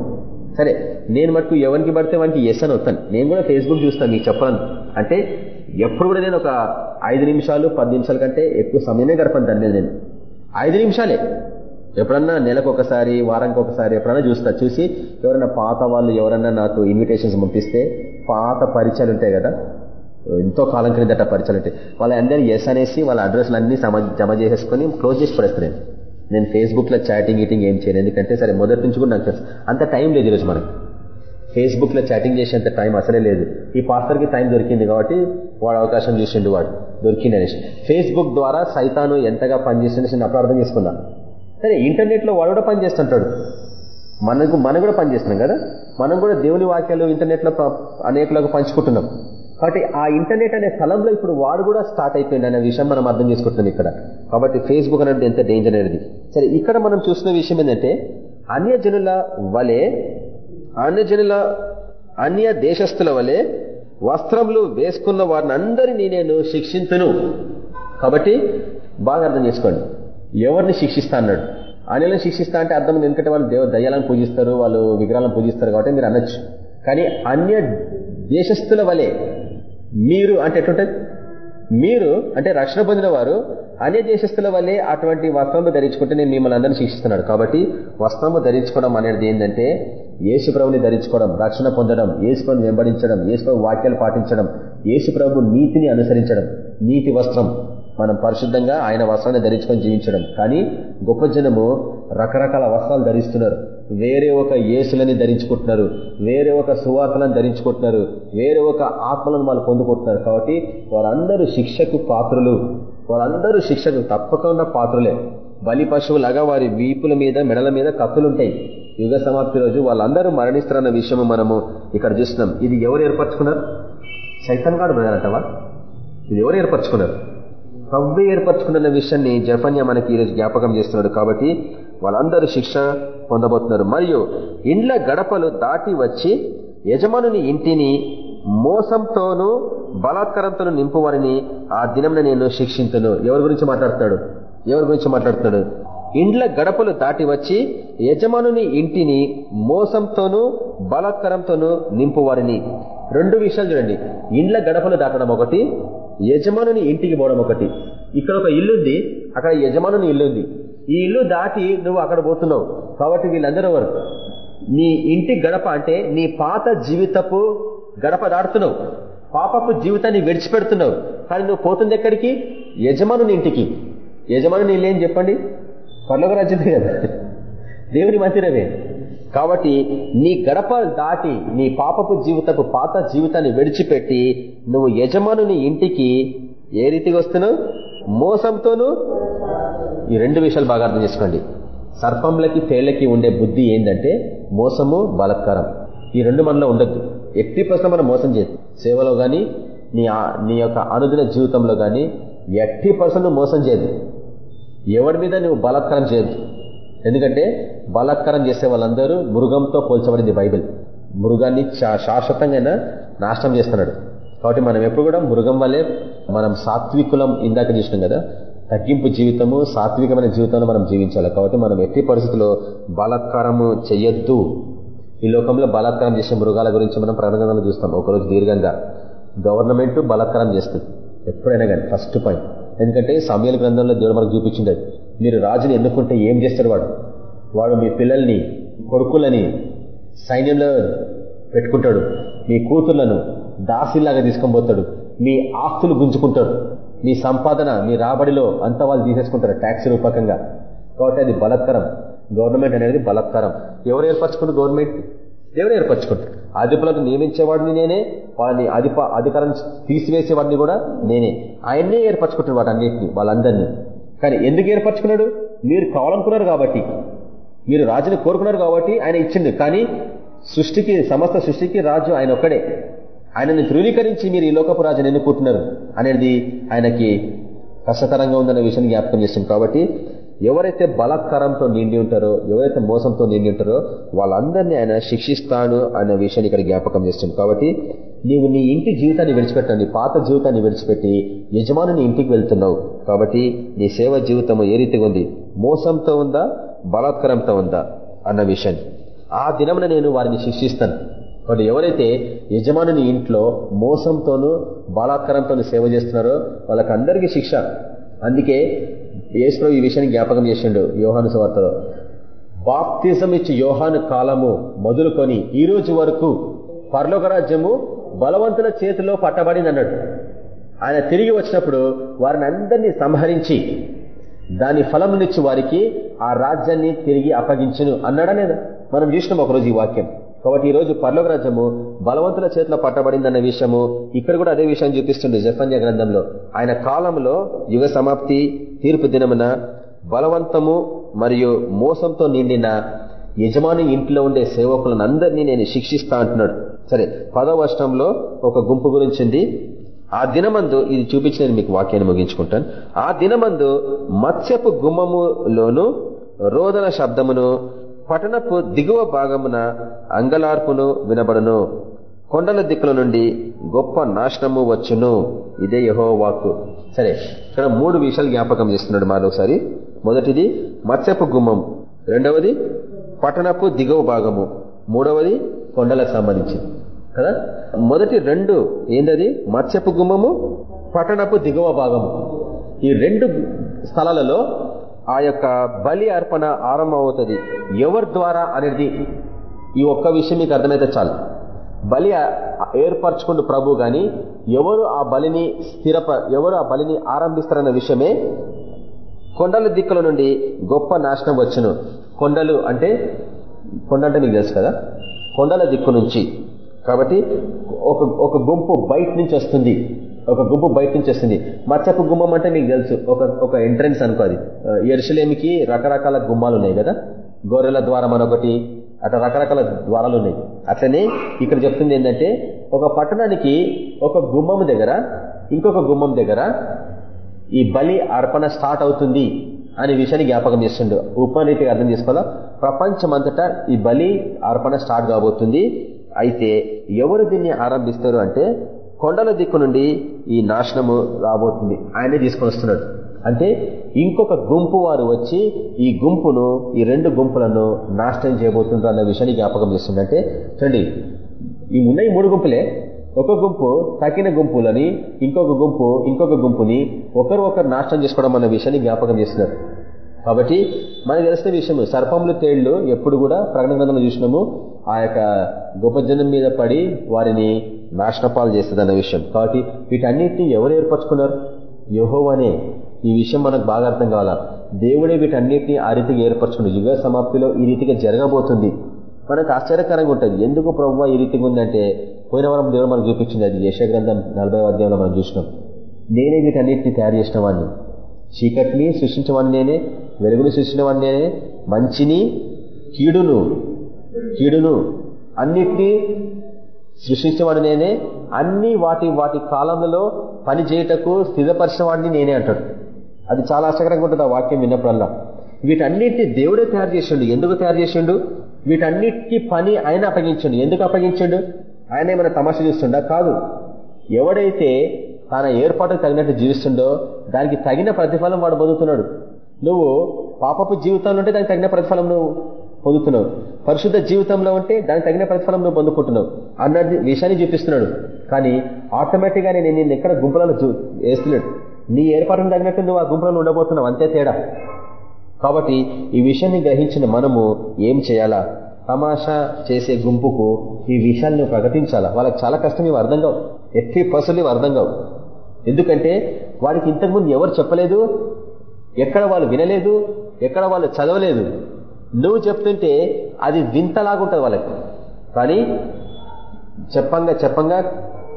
సరే నేను మటుకు ఎవరికి పడితే వానికి ఎస్ అని వస్తాను. నేను కూడా ఫేస్బుక్ చూస్తాను మీకు చెప్పాను అంటే ఎప్పుడు కూడా నేను ఒక ఐదు నిమిషాలు పది నిమిషాల కంటే ఎక్కువ సమయమే గడపను దాని మీద నేను. ఐదు నిమిషాలే. ఎప్పుడన్నా నెలకు ఒకసారి వారానికి ఒకసారి ఎప్పుడన్నా చూస్తా చూసి ఎవరైనా పాత వాళ్ళు ఎవరన్నా నాకు ఇన్విటేషన్స్ పంపిస్తే పాత పరిచయాలు ఉంటాయి కదా. ఎంతో కాలం క్రిందట పరిచయాలు ఉంటాయి. వాళ్ళ ఎస్ అనేసి వాళ్ళ అడ్రస్లు అన్ని జమ చేసేసుకొని క్లోజ్ చేసి పడేస్తున్నాను నేను ఫేస్బుక్లో చాటింగ్ ఈటింగ్ ఏం చేయను. ఎందుకంటే సరే మొదటి నుంచి కూడా నాకు తెలుసు. అంత టైం లేదు ఈరోజు మనకు. ఫేస్బుక్లో చాటింగ్ చేసేంత టైం అసలే లేదు. ఈ పాస్టర్కి టైం దొరికింది కాబట్టి వాడు అవకాశం చూసిండు వాడు. దొరికింది అనేసి. ఫేస్బుక్ ద్వారా సైతాను ఎంతగా పనిచేస్తుండే నేను అప్పుడు అర్థం చేసుకున్నాను సరే ఇంటర్నెట్లో వాడు కూడా పనిచేస్తుంటాడు మనకు మనం కూడా పనిచేస్తున్నాం కదా? మనం కూడా దేవుని వాక్యాలు ఇంటర్నెట్లో అనేకలకు పంచుకుంటున్నాం. కాబట్టి ఆ ఇంటర్నెట్ అనే స్థలంలో ఇప్పుడు వాడు కూడా స్టార్ట్ అయిపోయింది అనే విషయం మనం అర్థం చేసుకుంటున్నాం ఇక్కడ. కాబట్టి ఫేస్బుక్ అనేది ఎంత డేంజర్ అనేది. సరే ఇక్కడ మనం చూసిన విషయం ఏంటంటే అన్యజనుల వలె అన్యజనుల అన్య దేశస్తుల వలె వస్త్రములు వేసుకున్న వారిని అందరినీ నేను శిక్షించను కాబట్టి బాగా అర్థం చేసుకోండి. ఎవరిని శిక్షిస్తా అన్నాడు? అన్యులను శిక్షిస్తా అంటే అర్థం ఎందుకంటే వాళ్ళు దేవ దయ్యాలను పూజిస్తారు వాళ్ళు విగ్రహాలను పూజిస్తారు కాబట్టి మీరు అనొచ్చు. కానీ అన్య దేశస్థుల వలె మీరు అంటే ఎట్లుంటుంది? మీరు అంటే రక్షణ పొందిన వారు అన్య దేశస్థుల వల్లే అటువంటి వస్త్రము ధరించుకుంటే నేను మిమ్మల్ని అందరినీ శిక్షిస్తున్నాడు. కాబట్టి వస్త్రము ధరించుకోవడం అనేది ఏంటంటే యేసు ప్రభుని ధరించుకోవడం రక్షణ పొందడం ఏసుప్రభుని వెంబడించడం యేసుప్రభు వాక్యాలు పాటించడం ఏసుప్రభు నీతిని అనుసరించడం నీతి వస్త్రం. మనం పరిశుద్ధంగా ఆయన వస్త్రాన్ని ధరించుకొని జీవించడం. కానీ గొప్ప జనము రకరకాల వస్త్రాలు ధరిస్తున్నారు. వేరే ఒక యేసులని ధరించుకుంటున్నారు. వేరే ఒక సువార్తలను ధరించుకుంటున్నారు. వేరే ఒక ఆత్మలను వాళ్ళు పొందుకుంటున్నారు. కాబట్టి వారందరూ శిక్షకు పాత్రులు. వారందరూ శిక్షకు తప్పకుండా పాత్రులే. బలి పశువులాగా వారి వీపుల మీద మెడల మీద కత్తులుంటాయి. యుగ సమాప్తి రోజు వాళ్ళందరూ మరణిస్తారన్న విషయం మనము ఇక్కడ చూస్తున్నాం. ఇది ఎవరు ఏర్పరచుకున్నారు? సైతం గాడు అంటవా ఇది ఎవరు ఏర్పరచుకున్నారు? ప్రవ్వే ఏర్పరచుకున్న విషయాన్ని జఫన్య మనకి ఈరోజు జ్ఞాపకం చేస్తున్నాడు కాబట్టి వాళ్ళందరూ శిక్ష పొందబోతున్నారు. మరియు ఇండ్ల గడపలు దాటి వచ్చి యజమానుని ఇంటిని మోసంతోనూ బలాత్కారంతో నింపువారిని ఆ దినం నేను శిక్షించను. ఎవరి గురించి మాట్లాడుతాడు? ఎవరి గురించి మాట్లాడుతాడు? ఇండ్ల గడపలు దాటి వచ్చి యజమానుని ఇంటిని మోసంతోనూ బలాత్కారంతోనూ నింపువారిని. రెండు విషయాలు చూడండి. ఇండ్ల గడపలు దాటడం ఒకటి యజమానుని ఇంటికి పోవడం ఒకటి. ఇక్కడ ఒక ఇల్లుంది అక్కడ యజమానుని ఇల్లుంది ఈ ఇల్లు దాటి నువ్వు అక్కడ పోతున్నావు. కాబట్టి వీళ్ళందరూ ఎవరు? నీ ఇంటి గడప అంటే నీ పాత జీవితపు గడప దాడుతున్నావు పాపపు జీవితాన్ని విడిచిపెడుతున్నావు. కానీ నువ్వు పోతుంది ఎక్కడికి? యజమానుని ఇంటికి. యజమానుని ఇల్లేం చెప్పండి? పర్లోక రాజ్యమే కదా దేవుని మందిరమే. కాబట్టి నీ గడప దాటి నీ పాపపు జీవితపు పాత జీవితాన్ని విడిచిపెట్టి నువ్వు యజమానుని ఇంటికి ఏ రీతిగా వస్తున్నావు? మోసంతోనూ? ఈ రెండు విషయాలు బాగా అర్థం చేసుకోండి. సర్పంలకి తేళ్ళకి ఉండే బుద్ధి ఏంటంటే మోసము బలత్కారం. ఈ రెండు మనలో ఉండద్దు. ఎట్టి ప్రశ్న మనం మోసం చేయదు సేవలో కానీ నీ నీ యొక్క అనుదిన జీవితంలో కానీ ఎట్టి పర్సన్ మోసం చేయదు ఎవరి మీద నువ్వు బలాత్కారం చేయదు ఎందుకంటే బలాత్కారం చేసే వాళ్ళందరూ మృగంతో పోల్చబడింది బైబిల్. మృగాన్ని శాశ్వతంగా నాశనం చేస్తున్నాడు. కాబట్టి మనం ఎప్పుడు కూడా మృగం వల్లే మనం సాత్వికులం ఇందాక చూసినాం కదా. తగ్గింపు జీవితము సాత్వికమైన జీవితంలో మనం జీవించాలి. కాబట్టి మనం ఎట్టి పరిస్థితుల్లో బలాత్కారము చెయ్యొద్దు. ఈ లోకంలో బలాత్కారం చేసే మృగాల గురించి మనం ప్రణగంలో చూస్తాం. ఒకరోజు దీర్ఘంగా. గవర్నమెంట్ బలాత్కారం చేస్తుంది. ఎప్పుడైనా కానీ ఫస్ట్ పాయింట్. ఎందుకంటే సమయాల గ్రంథంలో దేవుడు మనకు చూపించిండదు మీరు రాజుని ఎన్నుకుంటే ఏం చేస్తాడు వాడు? వాడు మీ పిల్లల్ని కొడుకులని సైన్యంలో పెట్టుకుంటాడు. మీ కూతుళ్ళను దాసిల్లాగా తీసుకొని పోతాడు మీ ఆస్తులు గుంజుకుంటాడు. మీ సంపాదన మీ రాబడిలో అంత వాళ్ళు తీసేసుకుంటారు ట్యాక్స్ రూపకంగా. కాబట్టి అది బలత్కరం. గవర్నమెంట్ అనేది బలత్కరం. ఎవరు ఏర్పరచుకుంటారు గవర్నమెంట్? ఎవరు ఏర్పరచుకుంటారు? అధిపులకు నియమించేవాడిని నేనే వాళ్ళని అధిప అధికారం తీసివేసేవాడిని కూడా నేనే. ఆయన్నే ఏర్పరచుకుంటారు వాటన్నిటిని వాళ్ళందరినీ. కానీ ఎందుకు ఏర్పరచుకున్నాడు? మీరు కావాలనుకున్నారు కాబట్టి. మీరు రాజుని కోరుకున్నారు కాబట్టి ఆయన ఇచ్చిండు. కానీ సృష్టికి సమస్త సృష్టికి రాజు ఆయన ఒక్కడే. ఆయనని ధృవీకరించి మీరు ఈ లోకపు రాజుని ఎన్నుకుంటున్నారు అనేది ఆయనకి కష్టతరంగా ఉందన్న విషయాన్ని జ్ఞాపకం చేస్తుంది కాబట్టి ఎవరైతే బలాత్కారంతో నిండి ఉంటారో ఎవరైతే మోసంతో నిండి ఉంటారో వాళ్ళందరినీ ఆయన శిక్షిస్తాను అనే విషయాన్ని ఇక్కడ జ్ఞాపకం చేస్తుంది కాబట్టి నీవు నీ ఇంటి జీవితాన్ని విడిచిపెట్టావు నీ పాత జీవితాన్ని విడిచిపెట్టి యజమానుని ఇంటికి వెళ్తున్నావు. కాబట్టి నీ సేవ జీవితం ఏ రీతిగా ఉంది? మోసంతో ఉందా? బలాత్కారంతో ఉందా? అన్న విషయం. ఆ దినమున నేను వారిని శిక్షిస్తాను. కాబట్టి ఎవరైతే యజమానుని ఇంట్లో మోసంతోనూ బలాత్కారంతోనూ సేవ చేస్తున్నారో వాళ్ళకందరికీ శిక్ష. అందుకే యేసు ఈ విషయాన్ని జ్ఞాపకం చేసిండు యోహాను సువార్తలో. బాప్తిజం ఇచ్చి యోహాను కాలము మొదలుకొని ఈ రోజు వరకు పర్లోక రాజ్యము బలవంతుల చేతిలో పట్టబడింది అన్నాడు ఆయన తిరిగి వచ్చినప్పుడు వారిని అందరినీ సంహరించి దాని ఫలమునిచ్చి వారికి ఆ రాజ్యాన్ని తిరిగి అప్పగించును అన్నాడా లేదా మనం చూసినాం ఒకరోజు ఈ వాక్యం. కాబట్టి ఈ రోజు పర్లోక రాజ్యము బలవంతుల చేతిలో పట్టబడిందన్న విషయము ఇక్కడ కూడా అదే విషయం చూపిస్తుంది జఫన్య గ్రంథంలో. ఆయన కాలంలో యుగ సమాప్తి తీర్పు దినమున బలవంతము మరియు మోసంతో నిండిన యజమాని ఇంట్లో ఉండే సేవకులను అందరినీ నేను శిక్షిస్తా అంటున్నాడు. సరే పదవ అష్టంలో ఒక గుంపు గురించింది. ఆ దినమందు ఇది చూపించి నేను మీకు వాక్యాన్ని ముగించుకుంటాను. ఆ దినమందు మత్స్యపు గుమ్మములోను రోదన శబ్దమును పట్టణపు దిగువ భాగమున అంగలార్పును వినబడును. కొండల దిక్కుల నుండి గొప్ప నాశనము వచ్చును. ఇదే యహో వాక్కు సరే ఇక్కడ మూడు విషయాలు జ్ఞాపకం చేస్తున్నాడు మరోసారి మొదటిది మత్స్యపు గుమ్మం. రెండవది పట్టణపు దిగువ భాగము. మూడవది కొండలకు సంబంధించి కదా? మొదటి రెండు ఏంటది మత్స్యపు గుమ్మము పట్టణపు దిగువ భాగము. ఈ రెండు స్థలాలలో ఆ యొక్క బలి అర్పణ ఆరంభమవుతుంది. ఎవరి ద్వారా అనేది ఈ ఒక్క విషయం మీకు అర్థమైతే చాలు. బలి ఏర్పరచుకుంటూ ప్రభు గాని ఎవరు ఆ బలిని స్థిరప ఎవరు ఆ బలిని ఆరంభిస్తారన్న విషయమే కొండల దిక్కుల నుండి గొప్ప నాశనం వచ్చును. కొండలు అంటే కొండ అంటే మీకు తెలుసు కదా? కొండల దిక్కు నుంచి. కాబట్టి ఒక ఒక గుంపు బయట నుంచి వస్తుంది. ఒక గుంపు బయట నుంచి వస్తుంది. మచ్చపు గుమ్మం అంటే మీకు తెలుసు. ఒక ఒక ఎంట్రెన్స్ అనుకో అది. ఎరుసలేమికి రకరకాల గుమ్మాలు ఉన్నాయి కదా? గొర్రెల ద్వారం అనొకటి అట్లా రకరకాల ద్వారాలు ఉన్నాయి. అట్లనే ఇక్కడ చెప్తుంది ఏంటంటే ఒక పట్టణానికి ఒక గుమ్మం దగ్గర ఇంకొక గుమ్మం దగ్గర ఈ బలి అర్పణ స్టార్ట్ అవుతుంది. అనే విషయాన్ని జ్ఞాపకం చేస్తుండడు ఉపనీతిగా అర్థం చేసుకోవాలా? ప్రపంచమంతటా ఈ బలి అర్పణ స్టార్ట్ కాబోతుంది. అయితే ఎవరు దీన్ని ఆరంభిస్తారు అంటే కొండల దిక్కు నుండి ఈ నాశనము రాబోతుంది. ఆయనే తీసుకొని వస్తున్నాడు. అంటే ఇంకొక గుంపు వారు వచ్చి ఈ గుంపును ఈ రెండు గుంపులను నాశనం చేయబోతుంటారు అన్న విషయాన్ని జ్ఞాపకం చేస్తుంది అంటే చూడండి ఈ ఉన్నాయి మూడు గుంపులే. ఒక గుంపు తగిన గుంపులని ఇంకొక గుంపు ఇంకొక గుంపుని ఒకరు ఒకరు నాశనం చేసుకోవడం అన్న విషయాన్ని జ్ఞాపకం చేస్తున్నారు. కాబట్టి మనకు తెలిసిన విషయం సర్పములు తేళ్ళు ఎప్పుడు కూడా ప్రకటన గ్రంథంలో చూసినాము ఆ యొక్క గొప్ప జనం మీద పడి వారిని నాశనపాలు చేస్తుంది అన్న విషయం. కాబట్టి వీటన్నిటిని ఎవరు ఏర్పరచుకున్నారు? యహోవనే. ఈ విషయం మనకు బాగా అర్థం కావాలా? దేవుడే వీటన్నిటిని ఆ రీతిగా ఏర్పరచుకుని యుగ సమాప్తిలో ఈ రీతిగా జరగబోతుంది. మనకు ఆశ్చర్యకరంగా ఉంటుంది. ఎందుకు ప్రభు ఈ రీతిగా ఉందంటే పోయిన వారం దేవుడు మనకు చూపించింది అది. యశగ్రంథం నలభై అధ్యాయంలో మనం చూసినాం. నేనే వీటన్నిటిని తయారు చేసిన వాడిని చీకటిని సృష్టించవాడిని నేనే వెలుగుని సృష్టించిన వాడిని నేనే మంచిని కీడును కీడును అన్నిటినీ సృష్టించేవాడు నేనే అన్ని వాటి వాటి కాలంలో పని చేయటకు స్థిరపరిచిన వాడిని నేనే అంటాడు. అది చాలా ఆశ్చర్యంగా ఉంటుంది ఆ వాక్యం విన్నప్పుడల్లా. వీటన్నిటిని దేవుడే తయారు చేసిండు. ఎందుకు తయారు చేసిండు? వీటన్నిటికీ పని ఆయన అప్పగించండు. ఎందుకు అప్పగించండు? ఆయన ఏమైనా తమాష చూస్తుండా? కాదు. ఎవడైతే తన ఏర్పాటుకు తగినట్టు జీవిస్తుండో దానికి తగిన ప్రతిఫలం వాడు పొందుతున్నాడు. నువ్వు పాపపు జీవితంలో ఉంటే దానికి తగిన ప్రతిఫలం నువ్వు పొందుతున్నావు. పరిశుద్ధ జీవితంలో ఉంటే దానికి తగిన ప్రతిఫలం నువ్వు పొందుకుంటున్నావు. అన్నది విషయాన్ని చూపిస్తున్నాడు. కానీ ఆటోమేటిక్గా నేను నిన్ను ఎక్కడ గుంపులను వేస్తున్నాడు. నీ ఏర్పాటును తగినట్టు నువ్వు ఆ గుంపులను ఉండబోతున్నావు. అంతే తేడా. కాబట్టి ఈ విషయాన్ని గ్రహించిన మనము ఏం చేయాలా? తమాషా చేసే గుంపుకు ఈ విషయాన్ని ప్రకటించాలా? వాళ్ళకి చాలా కష్టం ఇవి అర్థం కావు. ఎట్టి పర్సెంట్ ఇవి అర్థం కావు. ఎందుకంటే వాడికి ఇంతకుముందు ఎవరు చెప్పలేదు? ఎక్కడ వాళ్ళు వినలేదు? ఎక్కడ వాళ్ళు చదవలేదు? నువ్వు చెప్తుంటే అది వింతలాగుంటుంది వాళ్ళకి. కానీ చెప్పంగా చెప్పంగా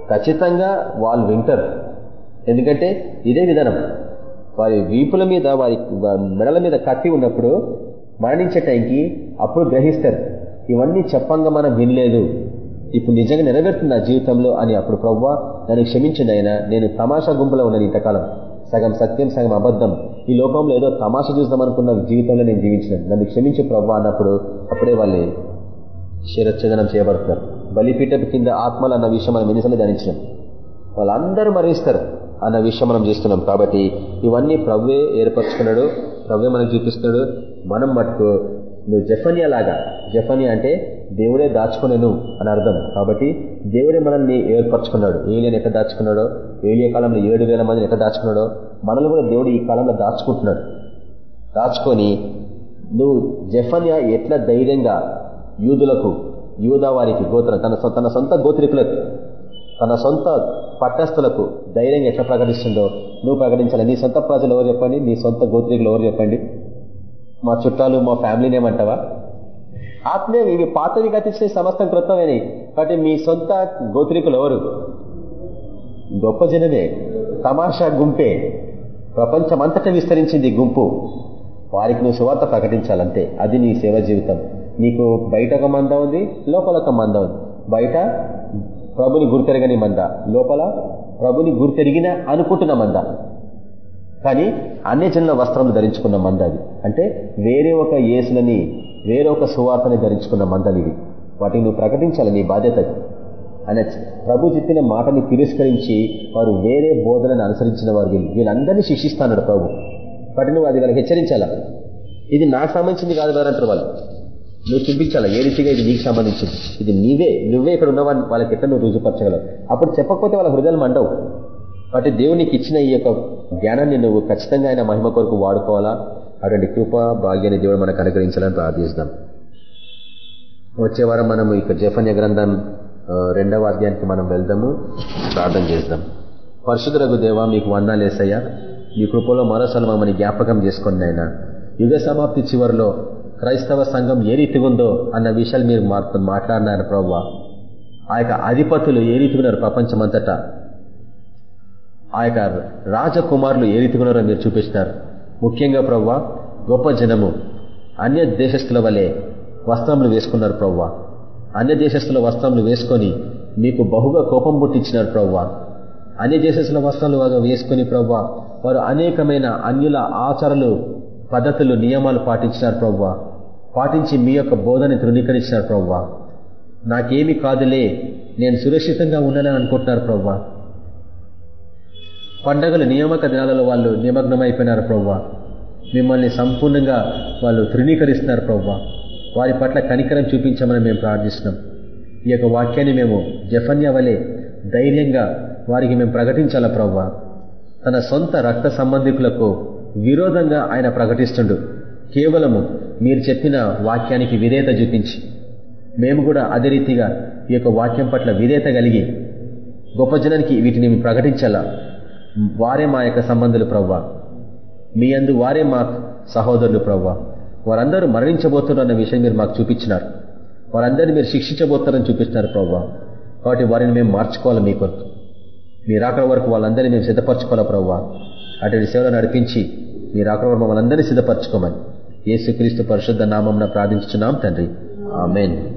ఖచ్చితంగా వాళ్ళు వింటారు. ఎందుకంటే ఇదే విధానం. వారి వీపుల మీద వారి మెడల మీద కత్తి ఉన్నప్పుడు మరణించే టైంకి అప్పుడు గ్రహిస్తారు ఇవన్నీ చెప్పంగా మనం వినలేదు. ఇప్పుడు నిజంగా నెరవేరుతుంది నా జీవితంలో? అని అప్పుడు ప్రవ్వా నన్ను క్షమించింది ఆయన నేను తమాషా గుంపులో ఉన్నాను ఇంతకాలం. సగం సత్యం సగం అబద్ధం. ఈ లోకంలో ఏదో తమాష చూద్దాం అనుకున్న జీవితంలో నేను జీవించినాను. నన్ను క్షమించే ప్రవ్వా అన్నప్పుడు అప్పుడే వాళ్ళు శిరచ్ఛేదనం చేయబడతారు బలిపీఠపు కింద ఆత్మలు అన్న విషయం మనం ఎన్నిసార్లు ధ్యానించినాం. వాళ్ళందరూ మరణిస్తారు. అన్న విషయం మనం చేస్తున్నాం. కాబట్టి ఇవన్నీ ప్రవ్వే ఏర్పరచుకున్నాడు ప్రవ్వే మనకు చూపిస్తున్నాడు. మనం మటుకు నువ్వు జఫన్యా లాగా జఫన్యా అంటే దేవుడే దాచుకునేను అని అర్థం. కాబట్టి దేవుడే మనల్ని ఏర్పరచుకున్నాడు. ఏలియన్ ఎక్కడ దాచుకున్నాడో ఏలియ కాలంలో ఏడు వేల మందిని ఎక్కడ దాచుకున్నాడో మనల్ని కూడా దేవుడు ఈ కాలంలో దాచుకుంటున్నాడు. దాచుకొని నువ్వు జఫన్యా ఎట్లా ధైర్యంగా యూదులకు యూదా వారికి గోత్రం తన తన సొంత గోత్రికులకు తన సొంత పట్టస్థులకు ధైర్యంగా ఎట్లా ప్రకటిస్తుందో? నువ్వు ప్రకటించాలి. నీ సొంత ప్రజలు ఎవరు చెప్పండి? నీ సొంత గోత్రికులు ఎవరు చెప్పండి? మా చుట్టాలు మా ఫ్యామిలీని ఏమంటావా? ఆత్మీయం ఇవి పాతవి గతించిన సమస్తం కృతమైనవి కాబట్టి మీ సొంత గోత్రికులు ఎవరు? గొప్ప జనమే. తమాషా గుంపే. ప్రపంచమంతటా విస్తరించింది గుంపు. వారికి నువ్వు సువార్త ప్రకటించాలంతే. అది నీ సేవ జీవితం. నీకు బయట ఒక మంద ఉంది లోపల ఒక మంద ఉంది. బయట ప్రభుని గుర్తెరగని మంద. లోపల ప్రభుని గుర్తెరిగిన అనుకుంటున్న మంద. కానీ అన్ని జనుల వస్త్రం ధరించుకున్న మంద అది. అంటే వేరే ఒక యేసులని వేరే ఒక సువార్తని ధరించుకున్న మందలు ఇవి. వాటిని నువ్వు ప్రకటించాలి నీ బాధ్యత అని ప్రభు చెప్పిన మాటని తిరస్కరించి వారు వేరే బోధనను అనుసరించిన వారు వీళ్ళు. వీళ్ళందరినీ శిక్షిస్తాడు ప్రభు. వాటిని అది వాళ్ళకి హెచ్చరించాలా? ఇది నాకు సంబంధించింది కాదు వారంటారు వాళ్ళు? నువ్వు చూపించాలా? ఏ రీతిగా ఇది నీకు సంబంధించింది? ఇది నీవే. నువ్వే ఇక్కడ ఉన్నవాడిని వాళ్ళకి ఎట్లా నువ్వు రుజుపరచగలవు అప్పుడు చెప్పకపోతే వాళ్ళ హృదయాలు మండవు. కాబట్టి దేవునికి ఇచ్చిన ఈ యొక్క జ్ఞానాన్ని నువ్వు ఖచ్చితంగా ఆయన మహిమ కొరకు వాడుకోవాలా? అటువంటి కృప భాగ్యాన్ని దేవుడు మనకు అనుగ్రహించాలని ప్రార్థిస్తాం వచ్చే వారం మనం ఇక జఫన్య గ్రంథం రెండవ అధ్యాయానికి మనం వెళ్దాము. ప్రార్థన చేద్దాం. పరిశుద్ధులకు దేవ మీకు వందాలేసయ్యా మీ కృపలో మరోసారి మమ్మల్ని జ్ఞాపకం చేసుకోండి ఆయన యుగ సమాప్తి చివరిలో క్రైస్తవ సంఘం ఏ రీతిగా ఉందో అన్న విషయాలు మీరు మాతో మాట్లాడినారు ప్రవ్వ. ఆ యొక్క అధిపతులు ఏ రీతిగా ఉన్నారు ప్రపంచమంతటా? ఆ యొక్క రాజకుమారులు ఏ రీతిగా ఉన్నారో మీరు చూపిస్తున్నారు ముఖ్యంగా ప్రవ్వ గొప్ప జనము అన్య దేశస్తుల వలె వస్త్రములు వేసుకున్నారు ప్రవ్వ. అన్య దేశస్తుల వస్త్రములు వేసుకొని మీకు బహుగా కోపం పుట్టించినారు ప్రవ్వ. అన్య దేశస్తుల వస్త్రాలు వేసుకుని ప్రవ్వ వారు అనేకమైన అన్యుల ఆచారాలు పద్ధతులు నియమాలు పాటించినారు ప్రవ్వా. పాటించి మీ యొక్క బోధని ధృవీకరించినారు ప్రవ్వా. నాకేమి కాదులే నేను సురక్షితంగా ఉన్నానని అనుకుంటున్నారు ప్రవ్వా. పండగల నియామక దినాలలో వాళ్ళు నిమగ్నమైపోయినారు ప్రవ్వా. మిమ్మల్ని సంపూర్ణంగా వాళ్ళు తృణీకరిస్తున్నారు ప్రవ్వా. వారి పట్ల కనికరం చూపించమని మేము ప్రార్థిస్తున్నాం. ఈ యొక్క వాక్యాన్ని మేము జఫన్య వలె ధైర్యంగా వారికి మేము ప్రకటించాలా ప్రవ్వా. తన సొంత రక్త సంబంధికులకు విరోధంగా ఆయన ప్రకటిస్తుండు. కేవలము మీరు చెప్పిన వాక్యానికి విధేయత చూపించి మేము కూడా అదే రీతిగా ఈ యొక్క వాక్యం పట్ల విధేయత కలిగి గొప్ప జనానికి వీటిని ప్రకటించాలా? వారే మా యొక్క సంబంధులు ప్రవ్వా. మీ అందు వారే మా సహోదరులు ప్రవ్వా. వారందరూ మరణించబోతున్నారు అన్న విషయం మీరు మాకు చూపించినారు. వారందరినీ మీరు శిక్షించబోతారని చూపిస్తున్నారు ప్రవ్వా. కాబట్టి వారిని మేము మార్చుకోవాలి మీ కొరకు? మీరు అక్కడ వరకు వాళ్ళందరినీ మేము సిద్ధపరచుకోవాలా ప్రవ్వా? అటువంటి సేవలు నడిపించి మీరు అక్కడ మమ్మల్ని అందరినీ సిద్ధపరచుకోమని. యేసుక్రీస్తు పరిశుద్ధ నామం ప్రార్థించున్నాం తండ్రి. ఆమెన్.